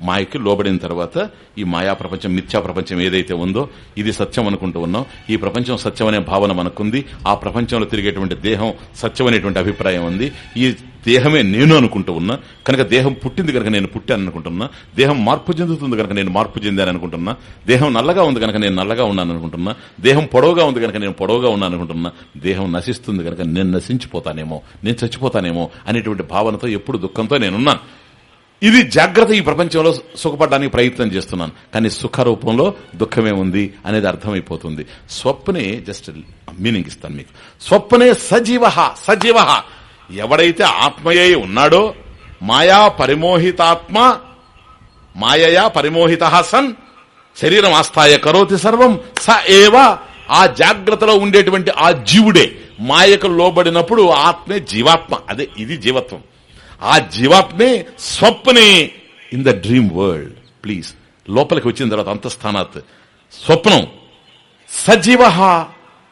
మాయకి లోబడిన తర్వాత ఈ మాయా ప్రపంచం మిథ్యా ప్రపంచం ఏదైతే ఉందో ఇది సత్యం అనుకుంటూ ఉన్నాం. ఈ ప్రపంచం సత్యం అనే భావన మనకుంది. ఆ ప్రపంచంలో తిరిగేటువంటి దేహం సత్యం అనేటువంటి అభిప్రాయం ఉంది. ఈ దేహమే నేను అనుకుంటూ ఉన్నా. కనుక దేహం పుట్టింది కనుక నేను పుట్టాను అనుకుంటున్నా. దేహం మార్పు చెందుతుంది కనుక నేను మార్పు చెందాను అనుకుంటున్నా. దేహం నల్లగా ఉంది కనుక నేను నల్లగా ఉన్నాను అనుకుంటున్నా. దేహం పొడవుగా ఉంది కనుక నేను పొడవుగా ఉన్నాను అనుకుంటున్నా. దేహం నశిస్తుంది కనుక నేను నశించిపోతానేమో నేను చచ్చిపోతానేమో అనేటువంటి భావనతో ఎప్పుడు దుఃఖంతో నేనున్నాను. ఇది జాగ్రత్త ఈ ప్రపంచంలో సుఖపడడానికి ప్రయత్నం చేస్తున్నాను. కానీ సుఖ రూపంలో దుఃఖమే ఉంది అనేది అర్థమైపోతుంది. స్వప్నే జస్ట్ మీనింగ్ ఇస్తాను మీకు. స్వప్నే సజీవ సజీవ. ఎవడైతే ఆత్మయే ఉన్నాడో మాయా పరిమోహితాత్మ మాయయా పరిమోహిత సన్ శరీరం ఆస్థాయ కరోతి సర్వం స ఏవ. ఆ జాగ్రత్తలో ఉండేటువంటి ఆ జీవుడే మాయకు లోబడినప్పుడు ఆత్మే జీవాత్మ. అదే ఇది జీవత్వం. ఆ జీవాత్మే స్వప్నే in the dream world please లోపలికి వచ్చిన తర్వాత అంతఃస్థానాత్. స్వప్నం. సజీవ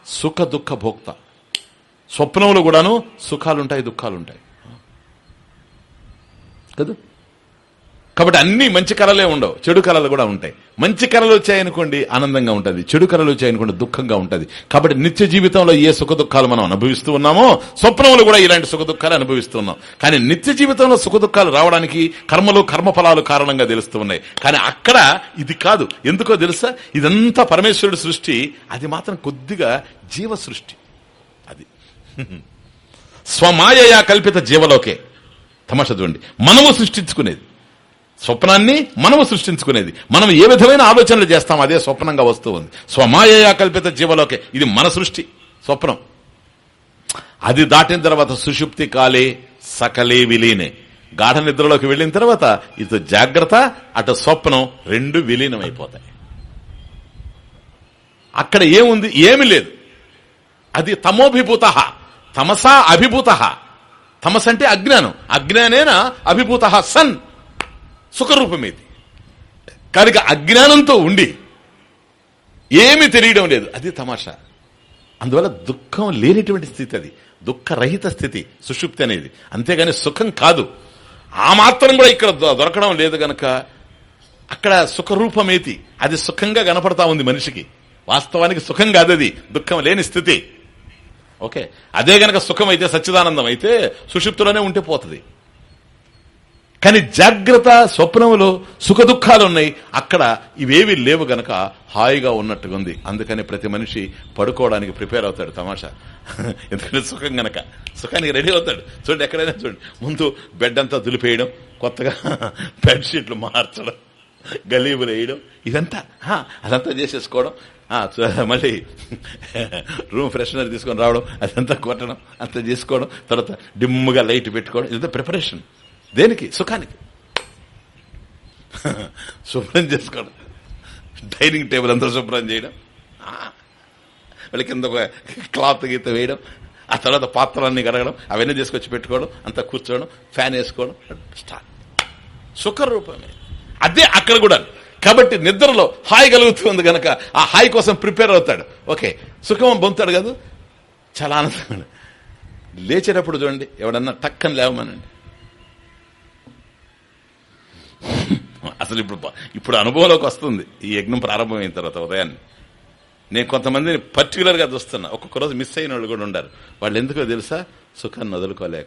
సుఖ దుఃఖ భోక్త. స్వప్నంలో కూడాను సుఖాలుంటాయి దుఃఖాలుంటాయి. కదా? కాబట్టి అన్ని మంచి కళలే ఉండవు. చెడు కళలు కూడా ఉంటాయి. మంచి కళలు వచ్చాయనుకోండి ఆనందంగా ఉంటుంది. చెడు కళలు వచ్చాయనుకోండి దుఃఖంగా ఉంటుంది. కాబట్టి నిత్య జీవితంలో ఏ సుఖ దుఃఖాలు మనం అనుభవిస్తూ ఉన్నామో స్వప్నంలో కూడా ఇలాంటి సుఖ దుఃఖాలు అనుభవిస్తున్నాం కానీ నిత్య జీవితంలో సుఖ దుఃఖాలు రావడానికి కర్మలు కర్మఫలాలు కారణంగా తెలుస్తూ ఉన్నాయి. కానీ అక్కడ ఇది కాదు. ఎందుకో తెలుసా? ఇదంతా పరమేశ్వరుడి సృష్టి. అది మాత్రం కొద్దిగా జీవ సృష్టి అది. స్వమాయయా కల్పిత జీవలోకే. తమాష చూడండి. మనము సృష్టించుకునేది. స్వప్నాన్ని మనము సృష్టించుకునేది. మనం ఏ విధమైన ఆలోచనలు చేస్తాం అదే స్వప్నంగా వస్తూ ఉంది. స్వమాయయా కల్పిత జీవలోకే. ఇది మన సృష్టి స్వప్నం. అది దాటిన తర్వాత సుషుప్తి కాలే సకలే విలీనే. గాఢ నిద్రలోకి వెళ్ళిన తర్వాత ఇటు జాగ్రత్త అటు స్వప్నం రెండు విలీనం అయిపోతాయి అక్కడ ఏముంది? ఏమి లేదు. అది తమోభిభూత. తమసా అభిభూత. తమస్ అంటే అజ్ఞానం. అజ్ఞానేన అభిభూత సన్. సుఖరూపమేది. కనుక అజ్ఞానంతో ఉండి ఏమి తెలియడం లేదు. అది తమాషా. అందువల్ల దుఃఖం లేనిటువంటి స్థితి అది. దుఃఖరహిత స్థితి సుషుప్తి అనేది. అంతేగాని సుఖం కాదు. ఆ మాత్రం కూడా ఇక్కడ దొ- దొరకడం లేదు గనక అక్కడ సుఖరూపమేతి. అది సుఖంగా కనపడతా ఉంది మనిషికి. వాస్తవానికి సుఖం కాదు అది. దుఃఖం లేని స్థితి. ఓకే. అదే గనక సుఖం అయితే సచ్చిదానందం. అయితే సుషుప్తిలోనే ఉంటే పోతుంది. కానీ జాగ్రత్త స్వప్నంలో సుఖదుఖాలు ఉన్నాయి అక్కడ ఇవేవి లేవు గనక హాయిగా ఉన్నట్టుగా ఉంది. అందుకని ప్రతి మనిషి పడుకోవడానికి ప్రిపేర్ అవుతాడు తమాషా. ఎందుకంటే సుఖం గనక. సుఖానికి రెడీ అవుతాడు. చూడండి ఎక్కడైనా చూడండి. ముందు బెడ్ అంతా దులిపేయడం కొత్తగా బెడ్షీట్లు మార్చడం గలీబులు వేయడం ఇదంతా. హా, అదంతా చేసేసుకోవడం. మళ్ళీ రూమ్ ఫ్రెషనర్ తీసుకొని రావడం అదంతా కొట్టడం అంతా చేసుకోవడం తర్వాత డిమ్ముగా లైట్ పెట్టుకోవడం ఇదంతా ప్రిపరేషన్ దేనికి? సుఖానికి. శుభ్రం చేసుకోవడం డైనింగ్ టేబుల్ అంతా శుభ్రం చేయడం. వాళ్ళ కింద ఒక క్లాత్ గీత వేయడం. ఆ తర్వాత పాత్రలన్నీ కడగడం. అవన్నీ తీసుకొచ్చి పెట్టుకోవడం. అంతా కూర్చోవడం. ఫ్యాన్ వేసుకోవడం. స్టార్ట్. సుఖరూపమే. అదే అక్కడ కూడా. కాబట్టి నిద్రలో హాయి కలుగుతుంది కనుక ఆ హాయి కోసం ప్రిపేర్ అవుతాడు. ఓకే. సుఖం పొందుతాడు కదా. చాలా ఆనందంగా లేచేటప్పుడు చూడండి. ఎవడన్నా టక్కని లేవమనండి. అసలు ఇప్పుడు ఇప్పుడు అనుభవంలోకి వస్తుంది. ఈ యజ్ఞం ప్రారంభమైన తర్వాత ఉదయాన్ని నేను కొంతమందిని పర్టికులర్గా చూస్తున్నా. ఒక్కొక్క రోజు మిస్ అయిన వాళ్ళు కూడా ఉండారు. వాళ్ళు ఎందుకో తెలుసా? సుఖాన్ని వదులుకోలేక.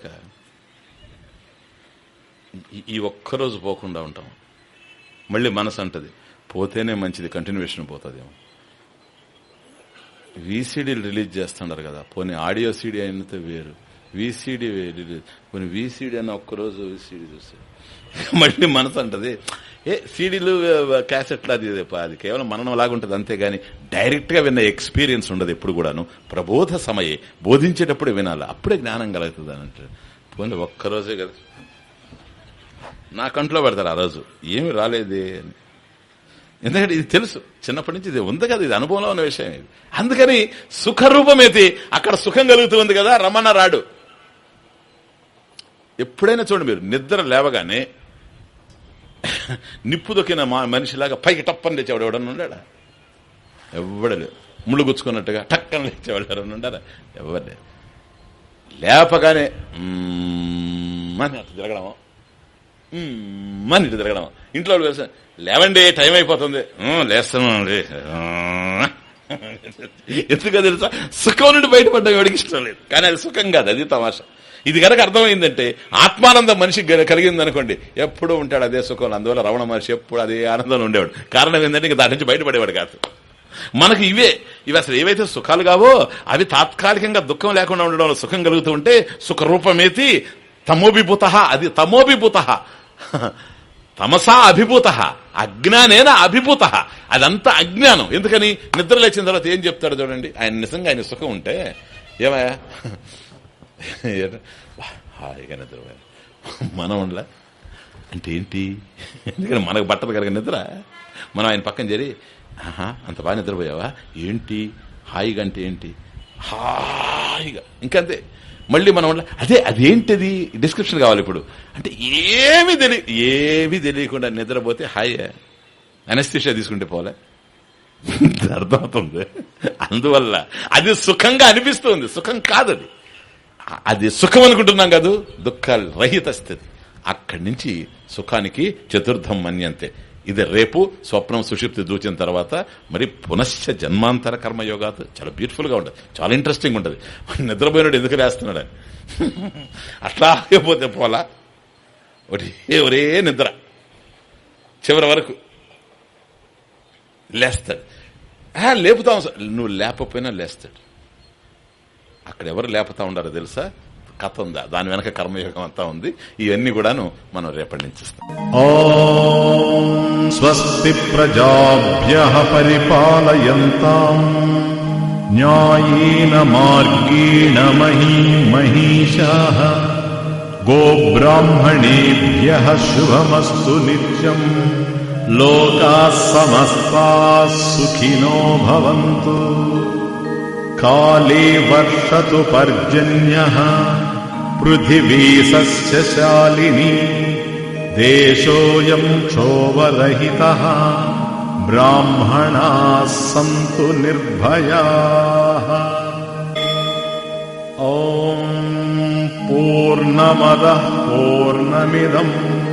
ఈ- ఈ ఒక్కరోజు పోకుండా ఉంటాం. మళ్ళీ మనసు అంటది పోతేనే మంచిది కంటిన్యూషన్ పోతుందేమో. వీసీడీలు రిలీజ్ చేస్తుంటారు కదా. పోనీ ఆడియో సీడీ అయినతో వేరు. వీసీడీ రిలీజ్ పోనీ వీసీడీ అన్న ఒక్కరోజు వీసీడీ చూస్తే. మళ్ళీ మనసు అంటది ఏ సీడీలు క్యాసెట్లు అది అది కేవలం మననం లాగా ఉంటుంది అంతేగాని డైరెక్ట్గా విన్న ఎక్స్పీరియన్స్ ఉండదు ఎప్పుడు కూడాను. ప్రబోధ సమయే బోధించేటప్పుడు వినాలి అప్పుడే జ్ఞానం కలుగుతుంది అని అంటారు పోనీ ఒక్కరోజే కదా. నా కంట్లో పెడతారు ఆ రోజు. ఏమి రాలేదే అని. ఎందుకంటే ఇది తెలుసు చిన్నప్పటి నుంచి ఇది ఉంది కదా ఇది అనుభవంలో ఉన్న విషయం ఇది. అందుకని సుఖరూపమైతే అక్కడ సుఖం కలుగుతుంది కదా రమణ రాడు. ఎప్పుడైనా చూడండి మీరు నిద్ర లేవగానే నిప్పుదొక్కిన మా మనిషిలాగా పైకి టప్పని లేచేవాడు ఎవడన్నా ఉన్నాడా? ఎవడలేదు ముళ్ళుగుచ్చుకున్నట్టుగా టక్కన లేచేవాడు ఎవరన్నా ఉండారా ఎవరు లేపగానే అని అట్లా తిరగడము. అని ఇటు తిరగడము. ఇంట్లో వేసా లేవండి టైం అయిపోతుంది. "ఉమ్, లేస్తున్నానండి. ఉమ్." ఎందుకో తెలుసా? సుఖం నుండి బయటపడ్డం ఎవడికి ఇష్టం లేదు. కానీ అది సుఖం కాదు అది తమాషా. ఇది కనుక అర్థమైందంటే ఆత్మానందం మనిషికి కలిగింది అనుకోండి ఎప్పుడూ ఉంటాడు అదే సుఖం. అందువల్ల రమణ మనిషి ఎప్పుడు అదే ఆనందంలో ఉండేవాడు. కారణం ఏంటంటే ఇంకా దాని నుంచి బయటపడేవాడు కాదు. మనకి ఇవే. ఇవి అసలు ఏవైతే సుఖాలు కావో అవి తాత్కాలికంగా దుఃఖం లేకుండా ఉండడం వల్ల సుఖం కలుగుతూ ఉంటే సుఖ రూపమేతి తమోభిభూత అది తమోభిభూత. తమసా అభిభూత అజ్ఞానేన అభిభూత. అదంతా అజ్ఞానం. ఎందుకని? నిద్ర లేచిన తర్వాత ఏం చెప్తాడు చూడండి. ఆయన నిజంగా ఆయన సుఖం ఉంటే ఏమయ్యా? హాయిగా నిద్రపోయారు. మనం ఉండలా. అంటే ఏంటి? ఎందుకంటే మనకు బట్టలు కలిగిన నిద్ర? మనం ఆయన పక్కన చేరి ఆహా అంత బాగా నిద్రపోయావా? ఏంటి? హాయిగా అంటే ఏంటి? హాయిగా. ఇంకంతే. మళ్ళీ మనం ఉండాలి. అదే అదేంటిది? డిస్క్రిప్షన్ కావాలి ఇప్పుడు. అంటే ఏమి తెలియ ఏమి తెలియకుండా నిద్రపోతే హాయే. అనస్థిషియా తీసుకుంటే పోలే. అర్థమవుతుంది. అందువల్ల అది సుఖంగా అనిపిస్తుంది. సుఖం కాదది. అది సుఖం అనుకుంటున్నాం కాదు దుఃఖ రహిత స్థితి. అక్కడి నుంచి సుఖానికి చతుర్థం మన్యంతే. ఇది రేపు స్వప్నం సుషిప్తి దూచిన తర్వాత మరి పునశ్చ జన్మాంతర కర్మయోగాత్. చాలా బ్యూటిఫుల్గా ఉంటుంది. చాలా ఇంట్రెస్టింగ్ ఉంటుంది. నిద్రపోయినాడు ఎందుకు లేస్తున్నాడు? అని అట్లాగే పోతే పోలా? ఒరే ఒరే నిద్ర. చివరి వరకు లేస్తాడు. లేపుతాం. సార్. నువ్వు లేకపోయినా లేస్తాడు. అక్కడ ఎవరు లేపుతా ఉండారు తెలుసా? కథ ఉందా? దాని వెనక కర్మయోగం అంతా ఉంది. ఇవన్నీ కూడాను మనం రేపటి నుంచి స్వస్తి ప్రజాభ్య పరిపాలయంతా. మార్గేణ మహీ మహిషా గోబ్రాహ్మణేభ్య శుభమస్సు నిత్యం. లోకా సమస్తా సుఖినో భవంతు. काले वर्षतु पर्जन्यः। पृथिवी सस्यशालिनी देशोऽयम् क्षोभरहितः। ब्राह्मणाः सन्तु निर्भयाः। ॐ पूर्णमदः पूर्णमिदम्।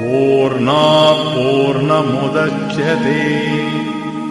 पूर्णात् पूर्णमुदच्यते